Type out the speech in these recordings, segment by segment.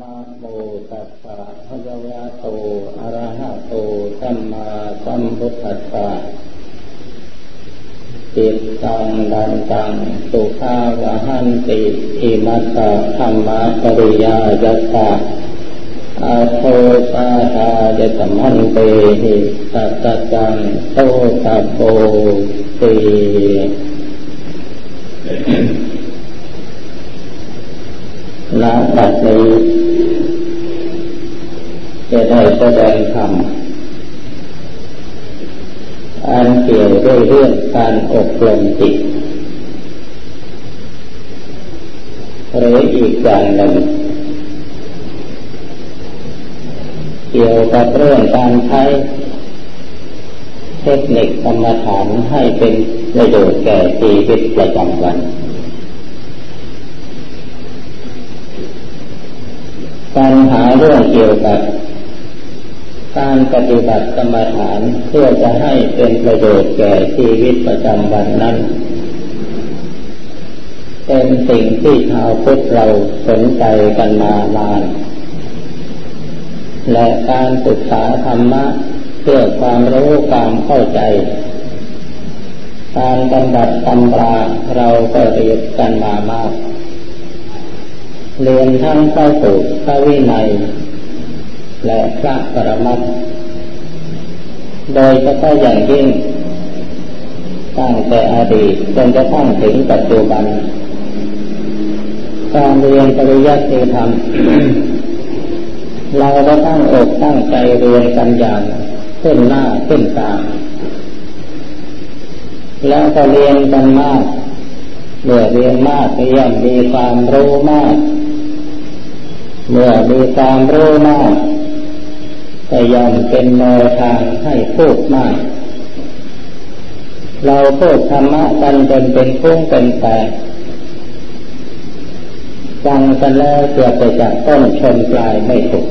นะโมตัสสะภะคะวะโต อะระหะโต สัมมาสัมพุทธัสสะจิตตังดันตัง สุขาวะหันติอิมัสสะธรรมะปริยายัสสะอาโทสาธายตมันเตหิสัจจังโตสัพโพติ ณบัดนี้จะได้แสดงธรรมอันเกี่ยวด้วยเรื่องการอบรมจิตหรืออีกอย่างหนึ่งเกี่ยวกับเรื่องการใช้เทคนิคกรรมฐานให้เป็นประโยชน์แก่ชีวิตประจำวันปัญหา เรื่องเกี่ยวกับการปฏิบัติกรรมฐานเพื่อจะให้เป็นประโยชน์แก่ชีวิตประจำวันนั้น เป็นสิ่งที่ชาวพุทธเราสนใจกันมานาน และการศึกษาธรรมะเพื่อความรู้ความเข้าใจ การปฏิบัติตำราเราก็เรียนกันมามาก เรียนทั้งพระสูตรพระวินัย และพระปรมัตโดยเฉพาะอย่างยิ่ง ตั้งแต่อดีตจนกระทั่งถึงปัจจุบัน การเรียนปริยัติธรรม เราก็ตั้งอกตั้งใจเรียนกันอย่างขึ้นหน้าขึ้นตาแล้วก็เรียนกันมากเมื่อเรียนมากเรียนมีความรู้มาก เมื่อมีความรู้มากก็ย่อมเป็นแนวทางให้พูดมาก เราพูดธรรมะกันจนเป็นพุ่งเป็นแปดฟังกันแล้วเกือบจจากต้นชนปลายไม่ถูก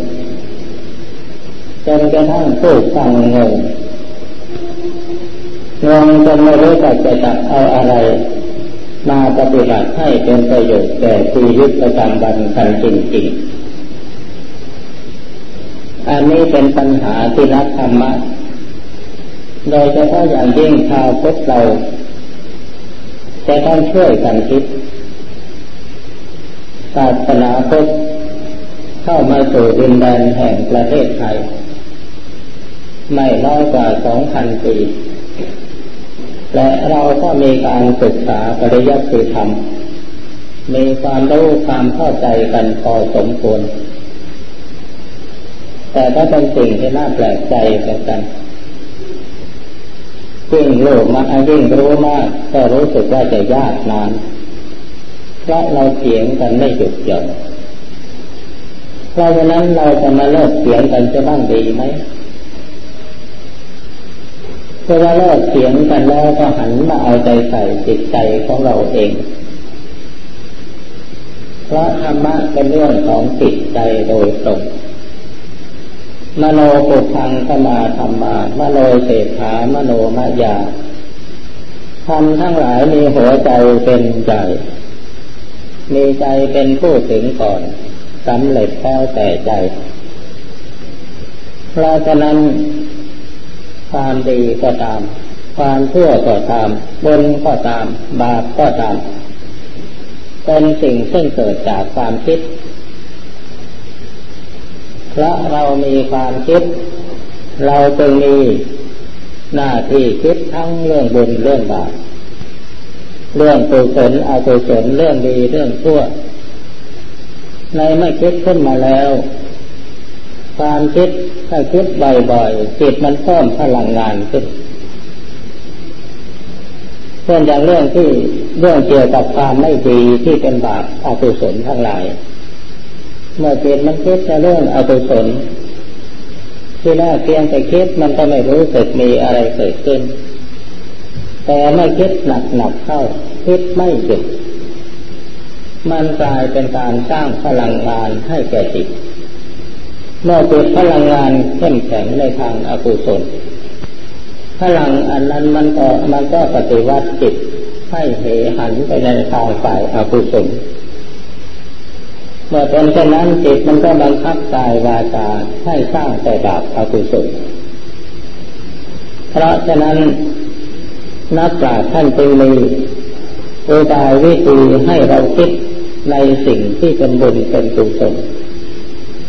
จนกระทั่งพูดฟังงงงงจนไม่รู้จักจะจับเอาอะไรมาปฏิบัติให้เป็นประโยชน์แก่ชีวิตประจำวันกันจริงๆ อันนี้เป็นปัญหาที่นักธรรมะ โดยเฉพาะอย่างยิ่งชาวพุทธเราจะต้องช่วยกันคิดศาสนาพุทธเข้ามาสู่ดินแดนแห่งประเทศไทย ไม่น้อยกว่าสองพันปี และเราก็มีการศึกษาปริยัติธรรม มีความรู้ความเข้าใจกันพอสมควร แต่ก็เป็นสิ่งที่น่าแปลกใจกันกันยิ่งโลกมายิ่งรู้มากก็รู้สึกว่าจะยากนานเพราะเราเถียงกันไม่หยุดหย่อนเพราะฉะนั้นเราจะมาเลิกเถียงกันจะบ้างดีไหมเพราะวลาเลิกเถียงกันแล้วก็หันมาเอาใจใส่จิตใจของเราเองเพราะธรรมะเป็นเรื่องของจิตใจโดยตรง มโนปุพังสมาธรรมามโนเศรษฐามโนมายาทำทั้งหลายมีหัวใจเป็นใจมีใจเป็นผู้ถึงก่อนสำเร็จแล้วแต่ใจ เพราะฉะนั้น ความดีก็ตาม ความชั่วก็ตามบุญก็ตาม บาปก็ตาม เป็นสิ่งซึ่งเกิดจากความคิด เพราะเรามีความคิด เราจึงมีหน้าที่คิดทั้งเรื่องบุญเรื่องบาปเรื่องกุศลอกุศลเรื่องดีเรื่องชั่ว ในเมื่อคิดขึ้นมาแล้ว ความคิดถ้าคิดบ่อยๆจิตมันเพิ่มพลังงานขึ้นเช่นอย่างเรื่องที่เรื่องเกี่ยวกับความไม่ดีที่เป็นบาปอกุศลทั้งหลาย เมื่อจิตมันคิดจะเรื่องอกุศลที่แรกเพียงแต่คิดมันก็ไม่รู้สึกมีอะไรเกิดขึ้น แต่ไม่คิดหนักหนักเข้า คิดไม่หยุดมันกลายเป็นการสร้างพลังงานให้แก่จิตเมื่อจิตพลังงานเข้มแข็งในทางอกุศลพลังอันนั้นมันก็มันก็ปฏิวัติจิตให้เหหันไปในทางฝ่ายอกุศล มื่อเป็นเช่นนั้นจิตมันก็บังคับกายวาจาให้สร้างแต่บาปอกุศลเพราะฉะนั้นนักปราชญ์ท่านจึงมีอุบายวิธีให้เราคิดในสิ่งที่เป็นบุญเป็นกุศล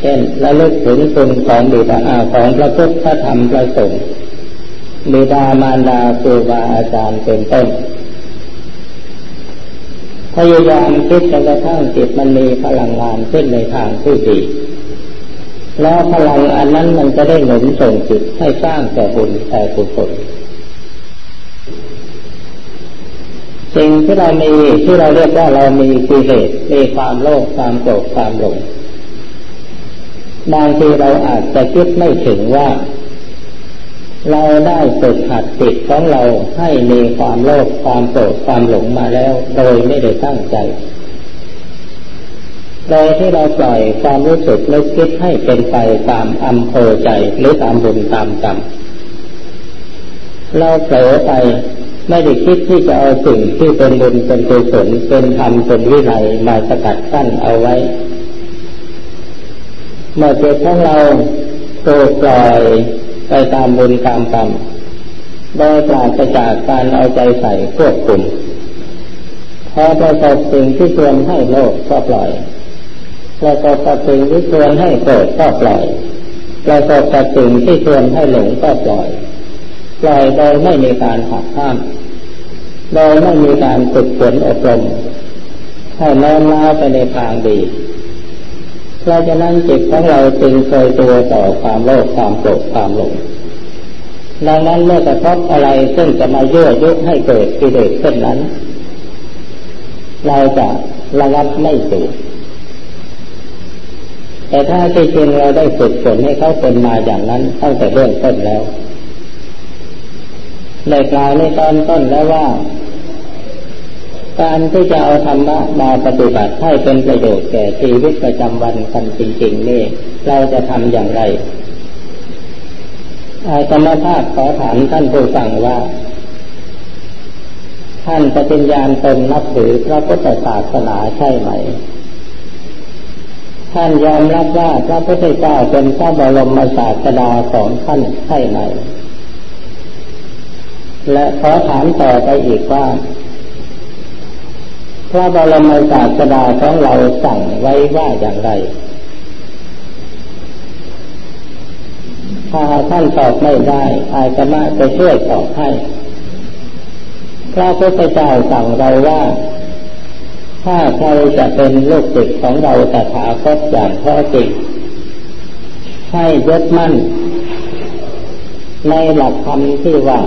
เช่นระลึกถึงคุณของบิดาของพระพุทธธรรมประสงค์บิดามารดาครูบาอาจารย์เป็นต้น พยายามคิดจนกระทั่งจิตมันมีพลังงานขึ้นในทางที่ดี แล้วพลังอันนั้นมันจะได้หนุนส่งจิตให้สร้างแต่บุญแต่กุศลสิ่งที่เรามีที่เราเรียกว่าเรามีกิเลสมีความโลภความโกรธความหลงบางทีเราอาจจะคิดไม่ถึงว่า เราได้ฝึกหัดจิตของเราให้มีความโลภความโกรธความหลงมาแล้ว โดยไม่ได้ตั้งใจ โดยที่เราปล่อยความรู้สึกนึกคิดให้เป็นไปตามอำเภอใจหรือตามบุญตามกรรมเราเผลอไปไม่ได้คิดที่จะเอาสิ่งที่เป็นบุญเป็นกุศลเป็นธรรมเป็นวิไลมาสกัดกั้นเอาไว้ เมื่อจิตของเราถูกปล่อย ไปตามบุญตามกรรมโดยปราศจากการเอาใจใส่ควบคุมพอประสบสิ่งที่ควรให้โลภก็ปล่อยประสบกับสิ่งที่ควรให้โกรธก็ปล่อยประสบกับสิ่งที่ควรให้หลงก็ปล่อย ปล่อยโดยไม่มีการหักห้ามโดยไม่มีการฝึกฝนอบรมให้น้อมน้าวไปในทางดี เราะฉะนั้นจิตของเราจึงเคยตัวต่อความโลภความโกรธความหลงดังนั้นเมื่อกระทบอะไรซึ่งจะมายั่วยุให้เกิดกิเลสเช่นนั้น เราจะระงับไม่ถูกแต่ถ้าจริงเราได้ฝึกฝนให้เขาเป็นมาอย่างนั้นตั้งแต่เริ่มต้นแล้วได้กล่าวในตอนต้นแล้วว่า การที่จะเอาธรรมะมาปฏิบัติให้เป็นประโยชน์แก่ชีวิตประจำวันกันจริงๆนี่เราจะทำอย่างไรอาตมาภาพขอถามท่านผู้ฟังว่า ท่านปฏิญญาณตนนับถือพระพุทธศาสนาใช่ไหม ท่านยอมรับว่าพระพุทธเจ้าเป็นพระบรมศาสดาของท่านใช่ไหม และขอถามต่อไปอีกว่า พระบรมศาสดาของเราสั่งไว้ว่าอย่างไร ถ้าท่านตอบไม่ได้อาจมาจะช่วยตอบให้ พระพุทธเจ้าสั่งเราว่า ถ้าใครจะเป็นลูกศิษย์ของเราแต่ถาคตอย่างแท้จริงให้ยึดมั่น ในหลักธรรมที่ว่า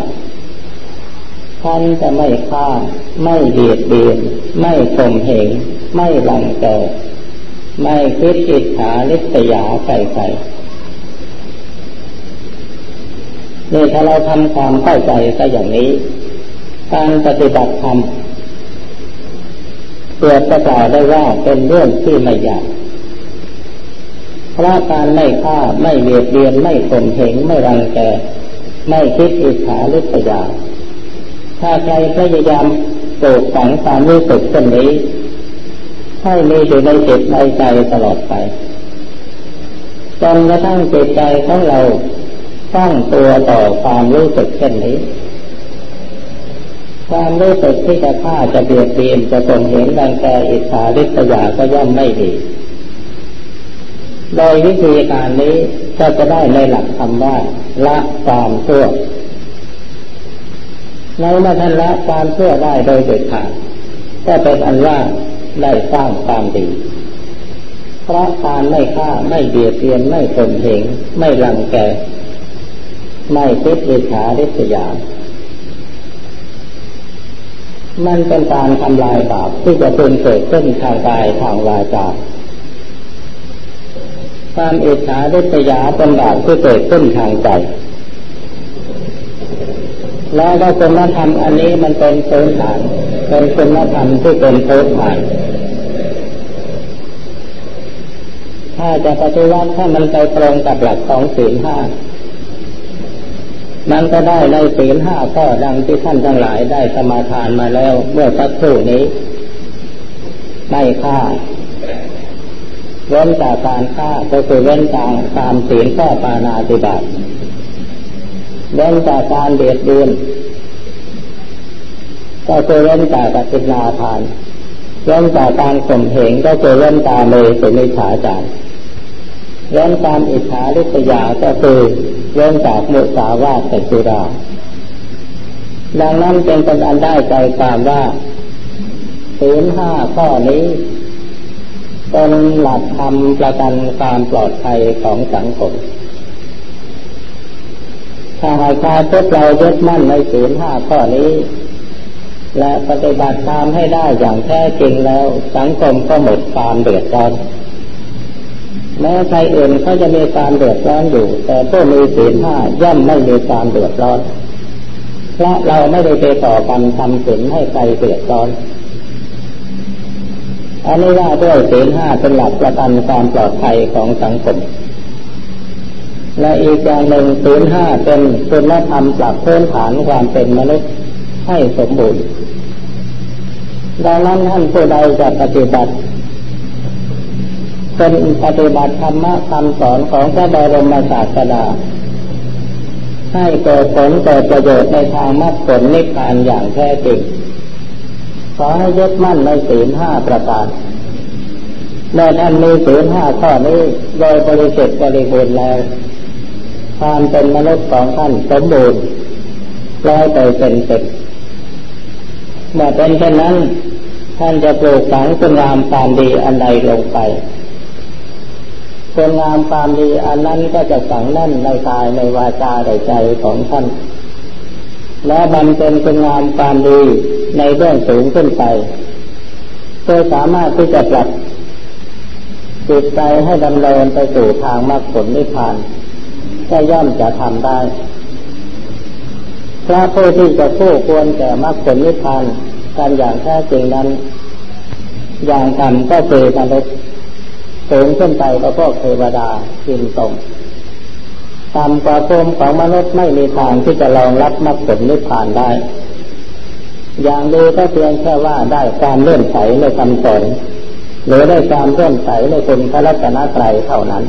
ท่านจะไม่ฆ่า ไม่เบียดเบียน ไม่ข่มเหง ไม่รังแก ไม่คิดอิจฉาลิษยาใส่ใส่นี่ถ้าเราทำความเข้าใจก็อย่างนี้ การปฏิบัติธรรมเกิดประกาศได้ว่าเป็นเรื่องที่ไม่ยากเพราะการไม่ฆ่าไม่เบียดเบียนไม่ข่มเหงไม่รังแก ไม่คิดอิจฉาลิษยา ถ้าใครพยายามปลูกฝังความรู้สึกเช่นนี้ให้มีอยู่ในจิตในใจตลอดไปจนกระทั่งจิตใจของเราตั้งตัวต่อความรู้สึกเช่นนี้ ความรู้สึกที่จะฆ่าจะเบียดเบียนจะตนเห็นดังแกอิจฉาริษยาก็ย่อมไม่ดีโดยวิธีการนี้ก็จะได้ในหลักคำว่าละความชั่ว ในเมื่อท่านละความเชื่อได้โดยเด็ดขาดก็เป็นอันว่าได้สร้างความดี เพราะการไม่ฆ่าไม่เบียดเบียนไม่ตนเหงไม่ลังแก ไม่คิดอิจฉาริษยา มันเป็นการทำลายบาปที่จะเป็นเกิดขึ้นทางกายทางวาจาความอิจฉาริษยาเป็นบาปที่เกิดขึ้นทางใจ แล้วก็คุณธรรมอันนี้มันเป็นพื้นฐานเป็นคุณธรรมที่เป็นพื้นฐานถ้าจะปฏิวัติถ้ามันไปตรงกับหลักของศีลห้ามันก็ได้ในศีลห้าข้อดังที่ท่านทั้งหลายได้สมาทานมาแล้วเมื่อสักครู่นี้ไม่ฆ่าเว้นจากการฆ่าก็คือเว้นจากตามศีลข้อปานาติบาต เว้นจากการเบียดเบียนก็คือเว้นจากกตินาทานเว้นจากการข่มเหงก็คือเว้นตาเลยสุนิฉาจารเว้นการอิจฉาริษยาก็คือเว้นจากมุสาวาตสุราดังนั้นจึงเป็นอันได้ใจความว่าศีลห้าข้อนี้เป็นหลักธรรมประกันความปลอดภัยของสังคม ถ้าหากชาวพุทธเรายึดมั่นในศีลห้าข้อนี้ และปฏิบัติตามให้ได้อย่างแท้จริงแล้ว สังคมก็หมดความเดือดร้อนแม้ใครอื่นเขาจะมีความเดือดร้อนอยู่ แต่ผู้มีศีลห้าย่อมไม่มีความเดือดร้อนเพราะเราไม่ได้ไปต่อกันทำศีลให้ใครเดือดร้อนอันนี้ว่าด้วยศีลห้าเป็นหลักประกันความปลอดภัยของสังคม และอีกอย่างหนึ่งศีลห้าเป็นคุณธรรมปรับพื้นฐานความเป็นมนุษย์ให้สมบูรณ์ ดังนั้นท่านผู้ใดจะปฏิบัติเป็นปฏิบัติธรรมะคำสอนของพระบรมศาสดาให้เกิดผลเกิดประโยชน์ในทางมรรคผลนิพพานอย่างแท้จริงขอให้ยึดมั่นในศีลห้าประการเมื่อท่านมีศีลห้าข้อนี้โดยบริสุทธิ์บริบูรณ์แล้ว ความเป็นมนุษย์ของท่านสมบูรณ์ร้อยเปอร์เซ็นต์เสร็จเมื่อเป็นเช่นนั้น ท่านจะปลูกฝังคุณงามความดีอันใดลงไปคุณงามความดีอันนั้นก็จะฝังแน่นในกายในวาจาในใจของท่าน และบำเพ็ญคุณงามความดีในเรื่องสูงขึ้นไปเพื่อสามารถที่จะปรับจิตใจให้ดำเนินไปสู่ทางมรรคผลนิพพาน ก็ย่อมจะทำได้ พระผู้ที่จะคู่ควรแก่มรรคผลนิพพานกันอย่างแท้จริงนั้น อย่างต่ำก็คือมนุษย์สูงขึ้นไปก็พวกเทวดาจินตรงต่ำกว่าภูมิของมนุษย์ไม่มีทางที่จะรองรับมรรคผลนิพพานได้ อย่างดีก็เพียงแค่ว่าได้การเลื่อนใสในคำสอนหรือได้ความเลื่อนใสในคุณพระรัตนตรัยเท่านั้น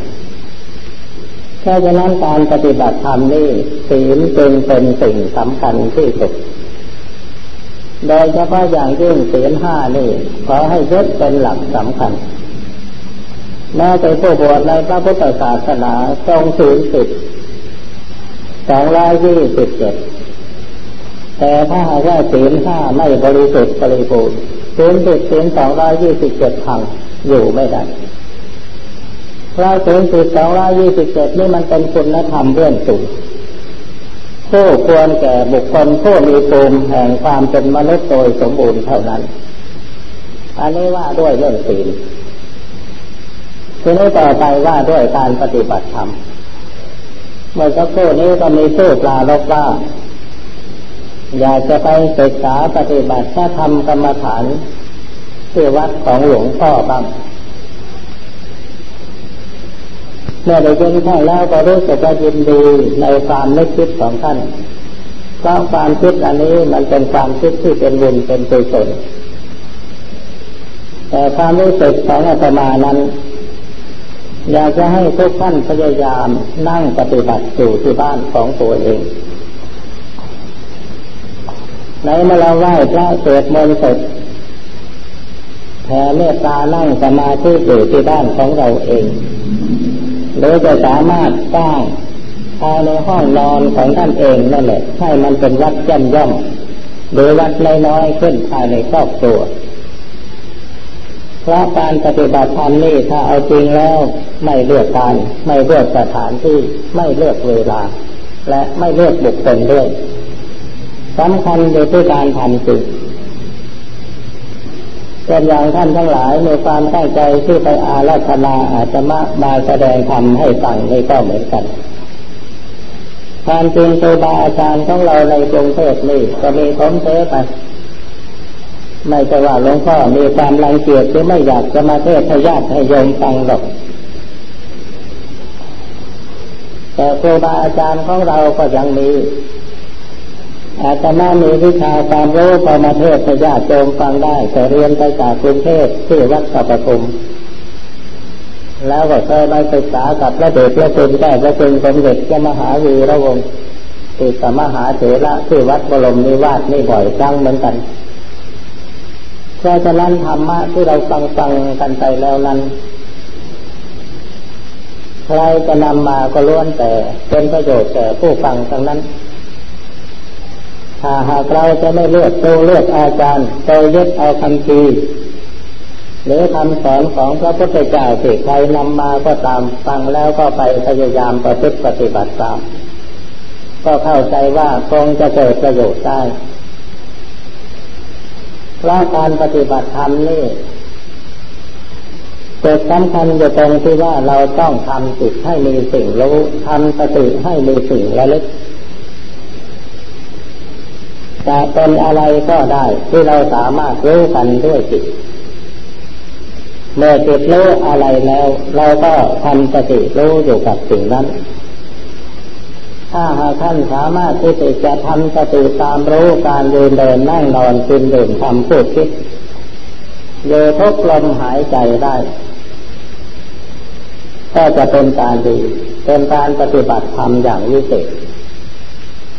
แค่ฉะนั้นการปฏิบัติธรรมนี่ศีลจึงเป็นสิ่งสำคัญที่สุด โดยเฉพาะอย่างยิ่งศีลห้านี่ขอให้ยึดเป็นหลักสำคัญแม้แต่ผู้บวชในพระพุทธศาสนาทรงศีลสิบสองร้อยยี่สิบเจ็ดแต่ถ้าหากว่าศีลห้าไม่บริสุทธิ์บริบูรณ์ศีลสิบศีลสองร้อยยี่สิบเจ็ดพังอยู่ไม่ได้ เพราะศีลสิบสองร้อยยี่สิบเจ็ดนี่มันเป็นคุณธรรมเรื่องสูงผู้ควรแก่บุคคลผู้มีภูมิแห่งความเป็นมนุษย์โดยสมบูรณ์เท่านั้น อันนี้ว่าด้วยเรื่องศีลทีนี้ต่อไปว่าด้วยการปฏิบัติธรรม เมื่อสักครู่นี้ก็มีผู้ปลาลบว่า อยากจะไปศึกษาปฏิบัติถ้าทำกรรมฐานที่วัดของหลวงพ่อบ้าง เมื่อได้ยินท่านแล้วก็รู้สึกว่ายินดีในความนึกคิดของท่านเพราะความคิดอันนี้มันเป็นความคิดที่เป็นบุญเป็นกุศลแต่ความรู้สึกของอาตมานั้น อยากจะให้ทุกท่านพยายามนั่งปฏิบัติอยู่ที่บ้านของตัวเองในเมื่อเราไหว้พระสวดมนต์เสร็จแผ่เมตตานั่งสมาธิอยู่ที่บ้านของเราเอง หรือจะสามารถสร้างภายในห้องนอนของท่านเองนั่นแหละให้มันเป็นวัดย่ำย่อมหรือวัดน้อยๆขึ้นภายในครอบครัวพราะการปฏิบัติธรรมนี่ถ้าเอาจริงแล้วไม่เลือกการไม่เลือกสถานที่ไม่เลือกเวลา และไม่เลือกบุคคลด้วยสำคัญอยู่ที่การทำจริง เป็นอย่างท่านทั้งหลายมีความตั้งใจที่ไปอาราธนาอาจจะมามาแสดงธรรมให้ฟังนี่ก็เหมือนกันการจริงครูบาอาจารย์ของเราในกรุงเทพนี่ก็มีผมเทไปไม่ใช่ว่าหลวงพ่อมีความรังเกียจหรือไม่อยากจะมาเทศให้ญาติให้โยมฟังหรอกแต่ครูบาอาจารย์ของเราก็ยังมี อาจจะมามีวิชาความรู้พอมาเทศญาติโยมฟังได้แต่เรียนไปจากกรุงเทพที่วัดสัปทุมแล้วก็เคยไปศึกษากับพระเดชพระคุณแก้พระคุณสมเด็จเจ้ามหาวีระวงศ์ติสมหาเถระที่วัดบรมนิวาสนี่บ่อยครั้งเหมือนกันเพราะฉะนั้นธรรมะที่เราฟังฟังกันไปแล้วนั้นใครจะนำมาก็ล้วนแต่เป็นประโยชน์แก่ผู้ฟังทั้งนั้น ถ้าหากเราจะไม่เลือกตัวเลือกอาจารย์โดยยึดเอาคำทีหรือคำสอนของพระพุทธเจ้าที่ใครนำมาก็ตามฟังแล้วก็ไปพยายามประพฤติปฏิบัติตาม ก็เข้าใจว่าคงจะเกิดประโยชน์ได้เพราะการปฏิบัติธรรมนี่จุดสำคัญอยู่ตรงที่ว่าเราต้องทำจิตให้มีสิ่งรู้ทำสติให้มีสิ่งระลึก จะเป็นอะไรก็ได้ ที่เราสามารถรู้กันด้วยจิต เมื่อจิตรู้อะไรแล้ว เราก็ทำสติรู้อยู่กับสิ่งนั้น ถ้าหากท่านสามารถที่จะทำสติตามรู้การยืนเดินนั่งนอนกินดื่มทำพูดคิดโยทุกลมหายใจได้ ก็จะเป็นการดี เป็นการปฏิบัติธรรมอย่างวิเศษ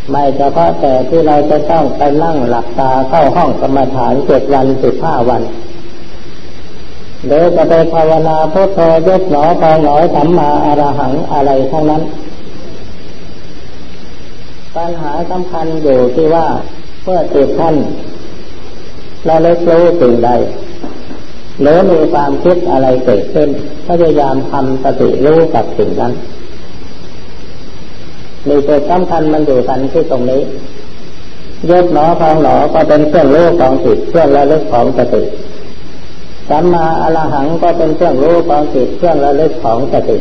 ไม่เฉพาะแต่ที่เราจะต้องไปนั่งหลับตาเข้าห้องกรรมฐานเจ็ดวันสิบห้าวันหรือจะไปภาวนาพุทโธยกหนอพองหนอสัมมาอรหังอะไรทั้งนั้น ปัญหาสำคัญอยู่ที่ว่าเพื่อจิตท่านเราเล็กรู้สิ่งใดหรือมีความคิดอะไรเกิดขึ้นพยายามทำสติรู้กับสิ่งนั้น มีตัวสำคัญมันอยู่กันที่ตรงนี้ยกหนอพองหนอก็เป็นเครื่องรู้ของจิตเครื่องระลึกของสติสัมมาอรหังก็เป็นเครื่องรู้ของจิตเครื่องระลึกของสติ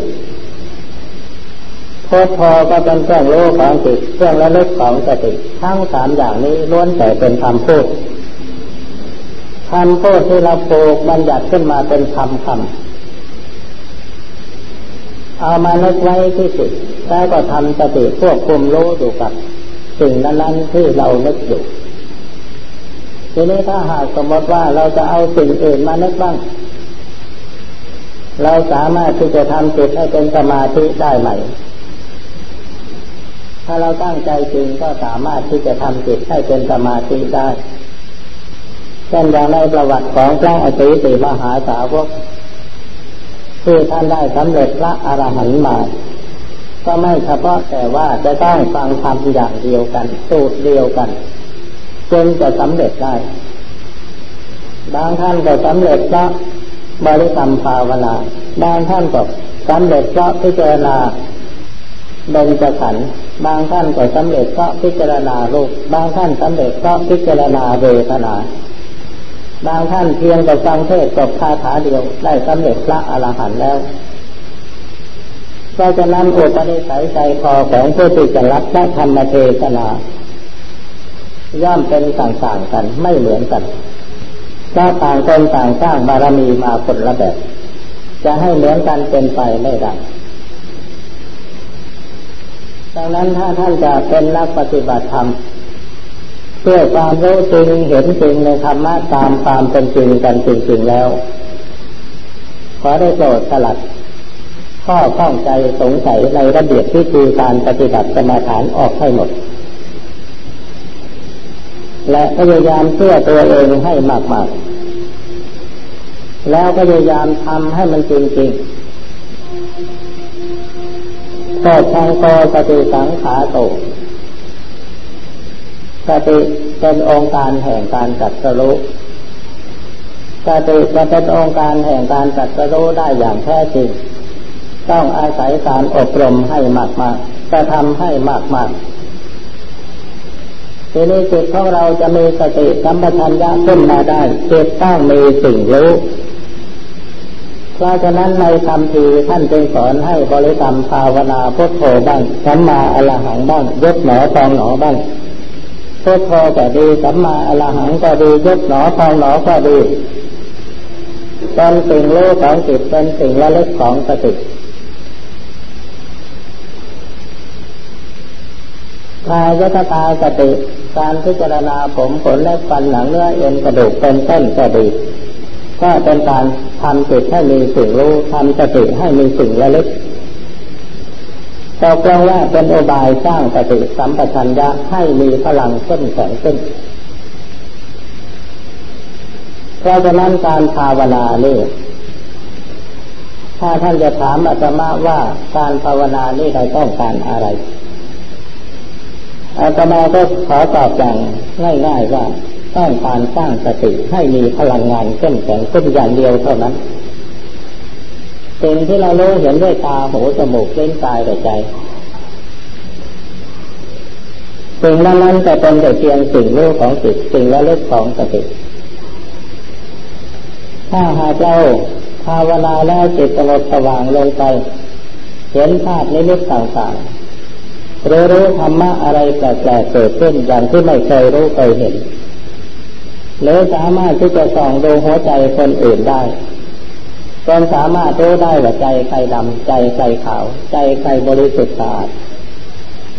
โพธพอก็เป็นเครื่องรู้ของจิตเครื่องระลึกของสติทั้งสามอย่างนี้ล้วนแต่เป็นคำพูดคำพูดที่เราปลูกบัญญัติขึ้นมาเป็นคำคำ เอามานึกไว้ที่จิตแล้วก็ทำสติควบคุมรู้อยู่กับ สิ่งนั้นๆที่เรานึกอยู่ทีนี้ถ้าหากสมมติว่าเราจะเอาสิ่งอื่นมานึกบ้าง เราสามารถที่จะทำจิตให้เป็นสมาธิได้ไหม ถ้าเราตั้งใจจริงก็สามารถที่จะทำจิตให้เป็นสมาธิได้เช่นอย่างในประวัติของพระอติติมหาสาวก ที่ท่านได้สำเร็จพระอรหันต์มาก็ไม่เฉพาะแต่ว่าจะต้องฟังธรรมอย่างเดียวกัน สูตรเดียวกันจึงจะสำเร็จได้ บางท่านก็สำเร็จเพราะบริกรรมภาวนา บางท่านก็สำเร็จเพราะพิจารณาเบญจขันธ์บางท่านก็สำเร็จเพราะพิจารณารูป บางท่านสำเร็จเพราะพิจารณาเวทนา บางท่านเพียงแต่ฟังเทศจบคาถาเดียว ได้สำเร็จพระอรหันต์แล้วก็จะนำอุปนิสัยใจคอของผู้ที่จะรับและธรรมเทศนาย่อมเป็นต่างๆกันไม่เหมือนกันถ้าต่างคนต่างสร้างบารมีมาคนละแบบ จะให้เหมือนกันเป็นไปไม่ได้ดังนั้นถ้าท่านจะเป็นนักปฏิบัติธรรม เพื่อความรู้จริงเห็นจริงในธรรมะตามความเป็นจริงกันจริงๆแล้ว ขอได้โปรดสลัดข้อข้องใจสงสัยในระเบียบที่คือการปฏิบัติสมาฐานออกให้หมด และพยายามเชื่อตัวเองให้มากๆ แล้วพยายามทำให้มันจริงๆก็ชังโกสติสังขาโต สติเป็นองค์การแห่งการจัดสรุสติจะเป็นองค์การแห่งการจัดสรุได้อย่างแท้จริง ต้องอาศัยการอบรมให้มากๆจะทำให้มากๆทีนี้จิตของเราจะมีสติสัมปชัญญะขึ้นมาได้จิตต้องมีสิ่งรู้เพราะฉะนั้นในคำทีท่านจึงสอนให้บริกรรมภาวนาพุทโธบ้างสัมมาอรหังบ้างยกหนอตองหนอบ้าง พุทโธก็ดีสัมมาอรหังก็ดียกหนอตองหนอก็ดีเป็นสิ่งรู้ของจิตเป็นสิ่งระลึกของสติกายตตาสติการพิจารณาผมขนและฟันหนังเนื้อเอ็นกระดูกเป็นต้นก็ดีก็เป็นการทำจิตให้มีสิ่งรู้ทำสติให้มีสิ่งระลึก ตกลงว่าเป็นโอบายสร้างสติสัมปชัญญะให้มีพลังขึ้นแข็งขึ้นเพราะฉะนั้นการภาวนานี่ถ้าท่านจะถามอาตมาว่าการภาวนานี่เราต้องการอะไรอาตมาก็ขอตอบอย่างง่ายๆว่าต้องการสร้างสติให้มีพลังงานเข้มแข็งขึ้นอย่างเดียวเท่านั้น สิ่งที่เรารู้เห็นด้วยตาหูจมูกเล่นกายแต่ใจสิ่งนั้นจะเป็นแต่เพียงสิ่งรู้ของจิตสิ่งละลึกของสติถ้าหากเราภาวนาแล้วจิตสงบสว่างลงไป เห็นภาพนิมิตต่างๆรู้รู้ธรรมะอะไรแปลกๆเกิดขึ้นอย่างที่ไม่เคยรู้เคยเห็นหรือสามารถที่จะส่องดูหัวใจคนอื่นได้ จนสามารถรู้ได้ว่าใจใครดำใจใครขาว ใจใครบริสุทธิ์สะอาด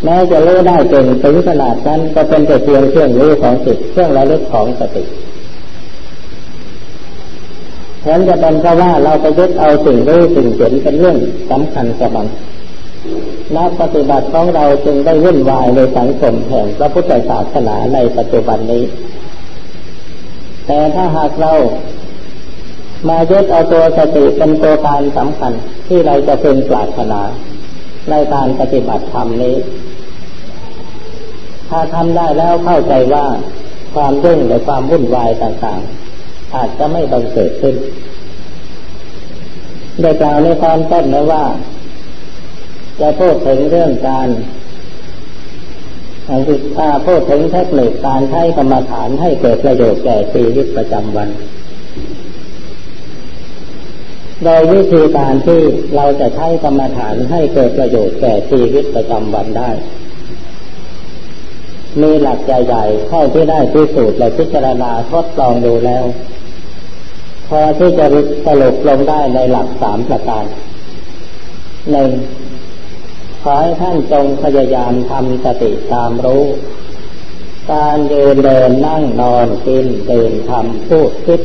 แม้จะรู้ได้จนถึงขนาดนั้นก็เป็นแต่เพียงเครื่องรู้ของจิตเครื่องระลึกของสติแทนจะเป็นเพราะว่าเราไปยึดเอาสิ่งรู้สิ่งเห็นเป็นเรื่องสำคัญกระบังนักปฏิบัติของเราจึงได้วุ่นวายในสังคมแห่งพระพุทธศาสนาในปัจจุบันนี้ แต่ถ้าหากเรา มายึดเอาตัวสติเป็นตัวการสำคัญที่เราจะพึงปรารถนา ในการปฏิบัติธรรมนี้ ถ้าทำได้แล้วเข้าใจว่าความยุ่งหรือความวุ่นวายต่างๆ อาจจะไม่บังเกิดขึ้นได้กล่าวในตอนต้นนะว่า จะพูดถึงเรื่องการถ้าพูดถึงเทคนิคการใช้กรรมฐานให้เกิดประโยชน์แก่ชีวิตประจำวัน โดยวิธีการที่เราจะใช้กรรมฐานให้เกิดประโยชน์แก่ชีวิตประจำวันได้ มีหลักใหญ่ๆเข้าที่ได้พิสูจน์และพิจารณาทดลองดูแล้ว พอที่จะสรุปลงได้ในหลักสามประการหนึ่งขอให้ท่านจงพยายามทำสติตามรู้ การยืนเดินนั่งนอนกินเดินทำพูดคิด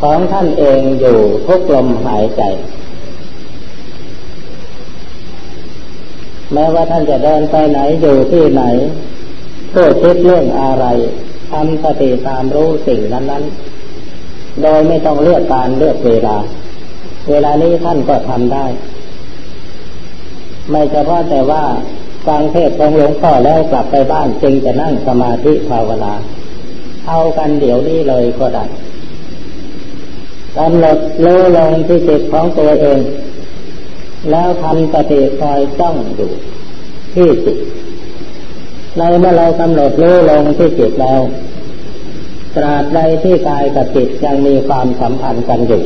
ของท่านเองอยู่ทุกลมหายใจ แม้ว่าท่านจะเดินไปไหนอยู่ที่ไหนพูดคิดเรื่องอะไรทำสติตามรู้สิ่งนั้นนั้นโดยไม่ต้องเลือกการเลือกเวลา เวลานี้ท่านก็ทำได้ ไม่เฉพาะแต่ว่าฟังเทศของหลวงพ่อแล้วกลับไปบ้านจึงจะนั่งสมาธิภาวนาเอากันเดี๋ยวนี้เลยก็ได้ กำหนดรู้ลงที่จิตของตัวเอง แล้วทำสติคอยจ้องอยู่ที่จิตในเมื่อเรากำหนดรู้ลงที่จิตแล้วตราบใดที่กายกับจิตยังมีความสัมพันธ์กันอยู่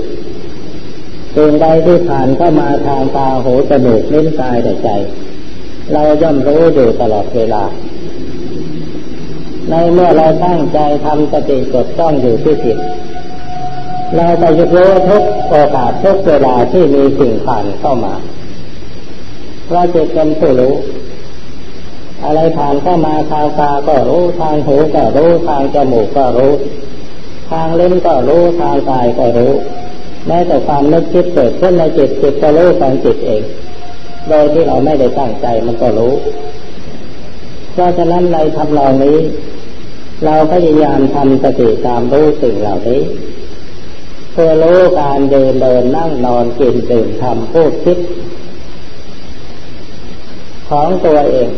สิ่งใดที่ผ่านเข้ามาทางตาหูจมูกลิ้นกายแต่ใจ เราย่อมรู้อยู่ตลอดเวลา ในเมื่อเราตั้งใจทำสติจดจ้องอยู่ที่จิต เราไปยึดรู้ทุกโอกาสทุกเวลาที่มีสิ่งผ่านเข้ามาเราจะเป็นผู้รู้ อะไรผ่านเข้ามาทางตาก็รู้ทางหูก็รู้ทางจมูกก็รู้ ทางเล่นก็รู้ทางกายก็รู้แม้แต่ความนึกคิดเกิดขึ้นในจิตจิตก็รู้ของจิตเอง โดยที่เราไม่ได้ตั้งใจมันก็รู้ เพราะฉะนั้นในทำนองนี้ เราพยายามทำสติตามรู้สิ่งเหล่านี้ เพื่อรู้การเดินเดินนั่งนอนกินดื่มทำพูดคิด ของตัวเอง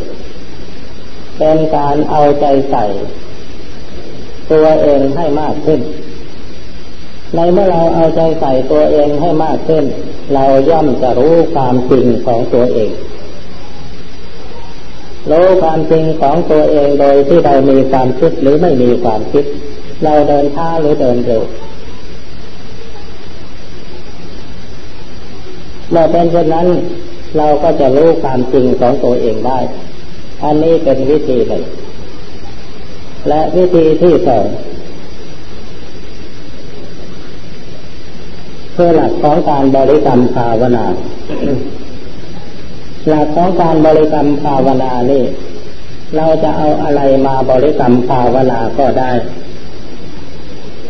เป็นการเอาใจใส่ ตัวเองให้มากขึ้น ในเมื่อเราเอาใจใส่ตัวเองให้มากขึ้น เราย่อมจะรู้ความจริงของตัวเองรู้ความจริงของตัวเองโดยที่เรามีความคิดหรือไม่มีความคิด เราเดินช้าหรือเดินเร็ว เมื่อเป็นเช่นนั้น เราก็จะรู้ความจริงของตัวเองได้ อันนี้เป็นวิธีหนึ่ง และวิธีที่สองคือหลักของการบริกรรมภาวนา หลักของการบริกรรมภาวนานี่ เราจะเอาอะไรมาบริกรรมภาวนาก็ได้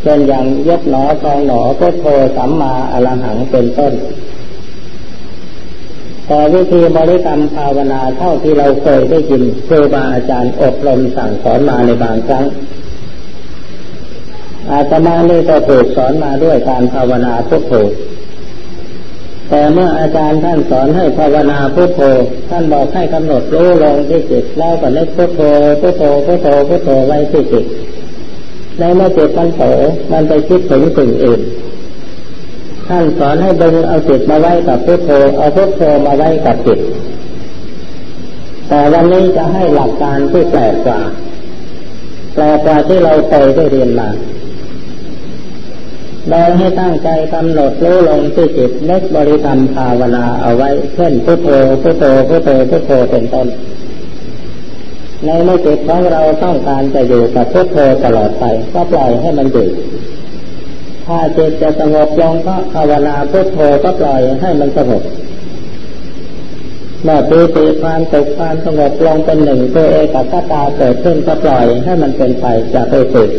เช่นอย่างยกหนอทองหนอพุทโธสัมมาอรหังเป็นต้น แต่วิธีบริกรรมภาวนาเท่าที่เราเคยได้ยินครูบาอาจารย์อบรมสั่งสอนมาในบางครั้ง อาตมานี่ก็ถูกสอนมาด้วยการภาวนาพุทโธแต่เมื่ออาจารย์ท่านสอนให้ภาวนาพุทโธท่านบอกให้กำหนดรู้ลงที่จิตแล้วก็นึกพุทโธพุทโธพุทโธพุทโธไว้ที่จิตในเมื่อจิตมันเผมันไปคิดถึงสิ่งอื่น ท่านสอนให้ดึงเอาจิตมาไว้กับพุทโธเอาพุทโธมาไว้กับจิต แต่วันนี้จะให้หลักการที่แปลกกว่าแปลกกว่าที่เราเคยได้เรียนมาโดยให้ตั้งใจกำหนดรู้ลงที่จิตเล็กบริกรรมภาวนาเอาไว้ เช่นพุทโธพุทโธพุทโธพุทโธเป็นต้น ในเมื่อจิตของเราต้องการจะอยู่กับพุทโธตลอดไป ก็ปล่อยให้มันอยู่ ถ้าจิตจะสงบลงก็ภาวนาพุทโธก็ปล่อยให้มันสงบเมื่อปีติความสุขความสงบลงเป็นหนึ่งตัวเอกคตาเกิดขึ้นก็ปล่อยให้มันเป็นไปจะไปฝึก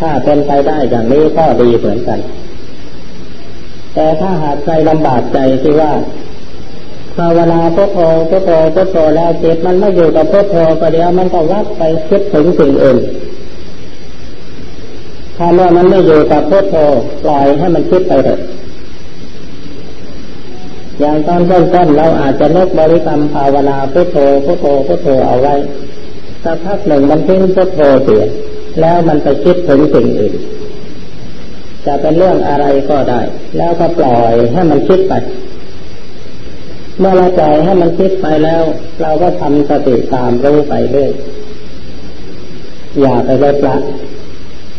ถ้าเป็นไปได้อย่างนี้ก็ดีเหมือนกัน แต่ถ้าหากใจลำบากใจที่ว่าภาวนาพุทโธพุทโธพุทโธแล้วจิตมันไม่อยู่กับพุทโธก็เดี๋ยวมันก็วัดไปคิดถึงสิ่งอื่น ถ้าเมื่อมันไม่อยู่กับพุทโธปล่อยให้มันคิดไปเถอะอย่างตอนต้นๆเราอาจจะเลิกบริกรรมภาวนาพุทโธพุทโธพุทโธเอาไว้สักพักหนึ่งมันทิ้งพุทโธเสียแล้วมันไปคิดถึงสิ่งอื่น จะเป็นเรื่องอะไรก็ได้ แล้วก็ปล่อยให้มันคิดไป เมื่อเราปล่อยให้มันคิดไปแล้ว เราก็ทำสติตามรู้ไปเรื่อยอย่าไปเลยละ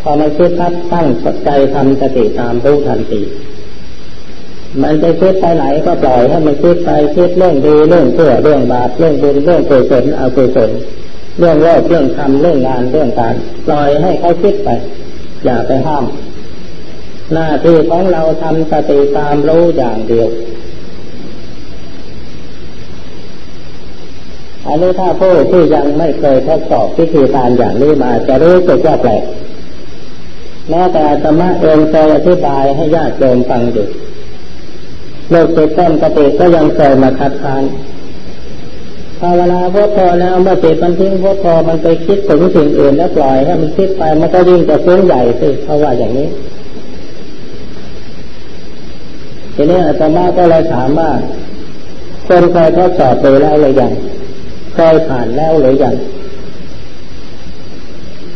พอมันคิดพัดตั้งใจทำสติตามรู้ทันทีมันจะคิดไปไหนก็ปล่อยให้มันคิดไปคิดเรื่องดีเรื่องเชื่อเรื่องบาปเรื่องบุญเรื่องกุศลอกุศลเรื่องโลกเรื่องทำเรื่องงานเรื่องการปล่อยให้เขาคิดไป อย่าไปห้ามหน้าที่ของเราทำสติตามรู้อย่างเดียวอันนี้ถ้าผู้ที่ยังไม่เคยทดสอบพิธีการอย่างนี้มาจะรู้สึกว่าแปลก แม้แต่ธรรมะเองเคยอธิบายให้ญาติโยมฟังอยู่โลกจิตต้นกติก็ยังเคยมาคัดค้านภาวนาพุทโธแล้วเมื่อจิตมันทิ้งพุทโธมันไปคิดถึงสิ่งอื่นแล้วปล่อยให้มันคิดไปมันก็ยิ่งจะฟุ้งใหญ่สิเพราะว่าอย่างนี้ทีนี้อาตมาก็เลยถามว่าคนเคยทดสอบไปแล้วหรือยังเคยผ่านแล้วหรือยัง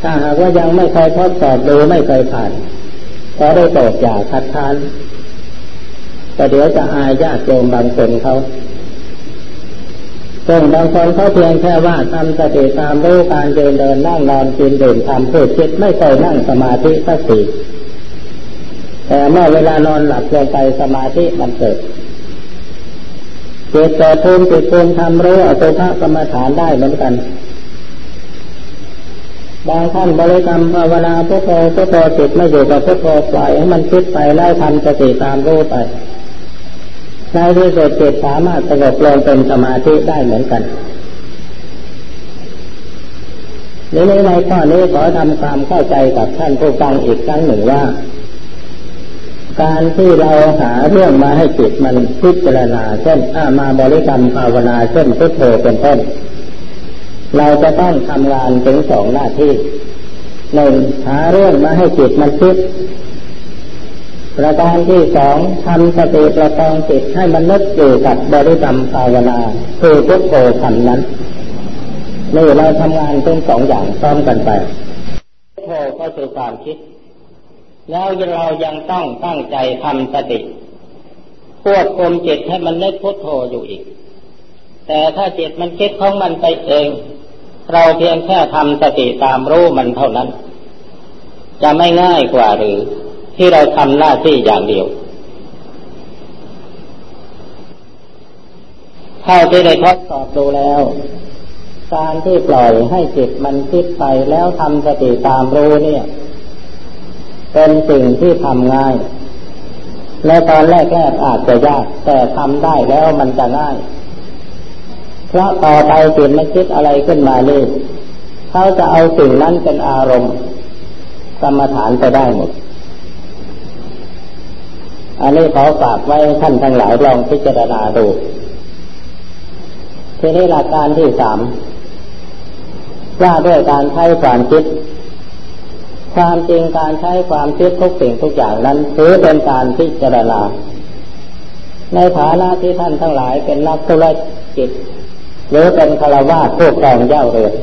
ถ้าหากว่ายังไม่เคยทดสอบดูไม่เคยผ่านก็ได้โปรดอย่าคัดค้านแต่เดี๋ยวจะอายญาติโยมบางคนเขาซึ่งบางคนเขาเพียงแค่ว่าทำสติตามรู้การเดินเดินนั่งนอนกินดื่มทำพูดคิดไม่เคยนั่งสมาธิสักทีแต่เมื่อเวลานอนหลับลงไปสมาธิมันเกิดเจิตแต่ภูมิจิตภูมิทำรู้อสุภกรรมฐานได้เหมือนกัน บางท่านบริกรรมภาวนาพุทโธพุทโธจิตไม่อยู่กับพุทโธปล่อยให้มันคิดไปแล้วทำสติตามรู้ไปในที่สุดจิตสามารถสงบลงเป็นสมาธิได้เหมือนกันในในข้อนี้ขอทำความเข้าใจกับท่านผู้ฟังอีกครั้งหนึ่งว่า การที่เราหาเรื่องมาให้จิตมันพิจารณาเช่นอามาบริกรรมภาวนาเช่นพุทโธเป็นต้น เราจะต้องทำงานถึงสองหน้าที่หนึ่งหาเรื่องมาให้จิตมันคิดประการที่สองทำสติประคองจิตให้มันนึกอยู่กับบริกรรมภาวนาคือพุทโธคำนั้นนี่เราทำงานเป็นสองอย่างพร้อมกันไปพุทโธก็คือความคิด แล้วเรายังต้องตั้งใจทำสติควบคุมจิตให้มันนึกพุทโธอยู่อีก แต่ถ้าจิตมันคิดของมันไปเอง เราเพียงแค่ทำสติตามรู้มันเท่านั้น จะไม่ง่ายกว่าหรือ ที่เราทำหน้าที่อย่างเดียวเท่าที่ได้ทดสอบดูแล้ว การที่ปล่อยให้จิตมันคิดไปแล้วทำสติตามรู้เนี่ย เป็นสิ่งที่ทำง่าย และตอนแรกแรกอาจจะยาก แต่ทำได้แล้วมันจะง่าย เพราะต่อไปจิตมันคิดอะไรขึ้นมานี่เขาจะเอาสิ่งนั้นเป็นอารมณ์กรรมฐานไปได้หมด อันนี้ขอฝากไว้ท่านทั้งหลายลองพิจารณาดู ทีนี้หลักการที่สามว่าด้วยการใช้ความคิด ความจริงการใช้ความคิดทุกสิ่งทุกอย่างนั้นถือเป็นการพิจารณา ในฐานะที่ท่านทั้งหลายเป็นนักธุรกิจ หรือเป็นคารวะผู้ครองเย่าเรือน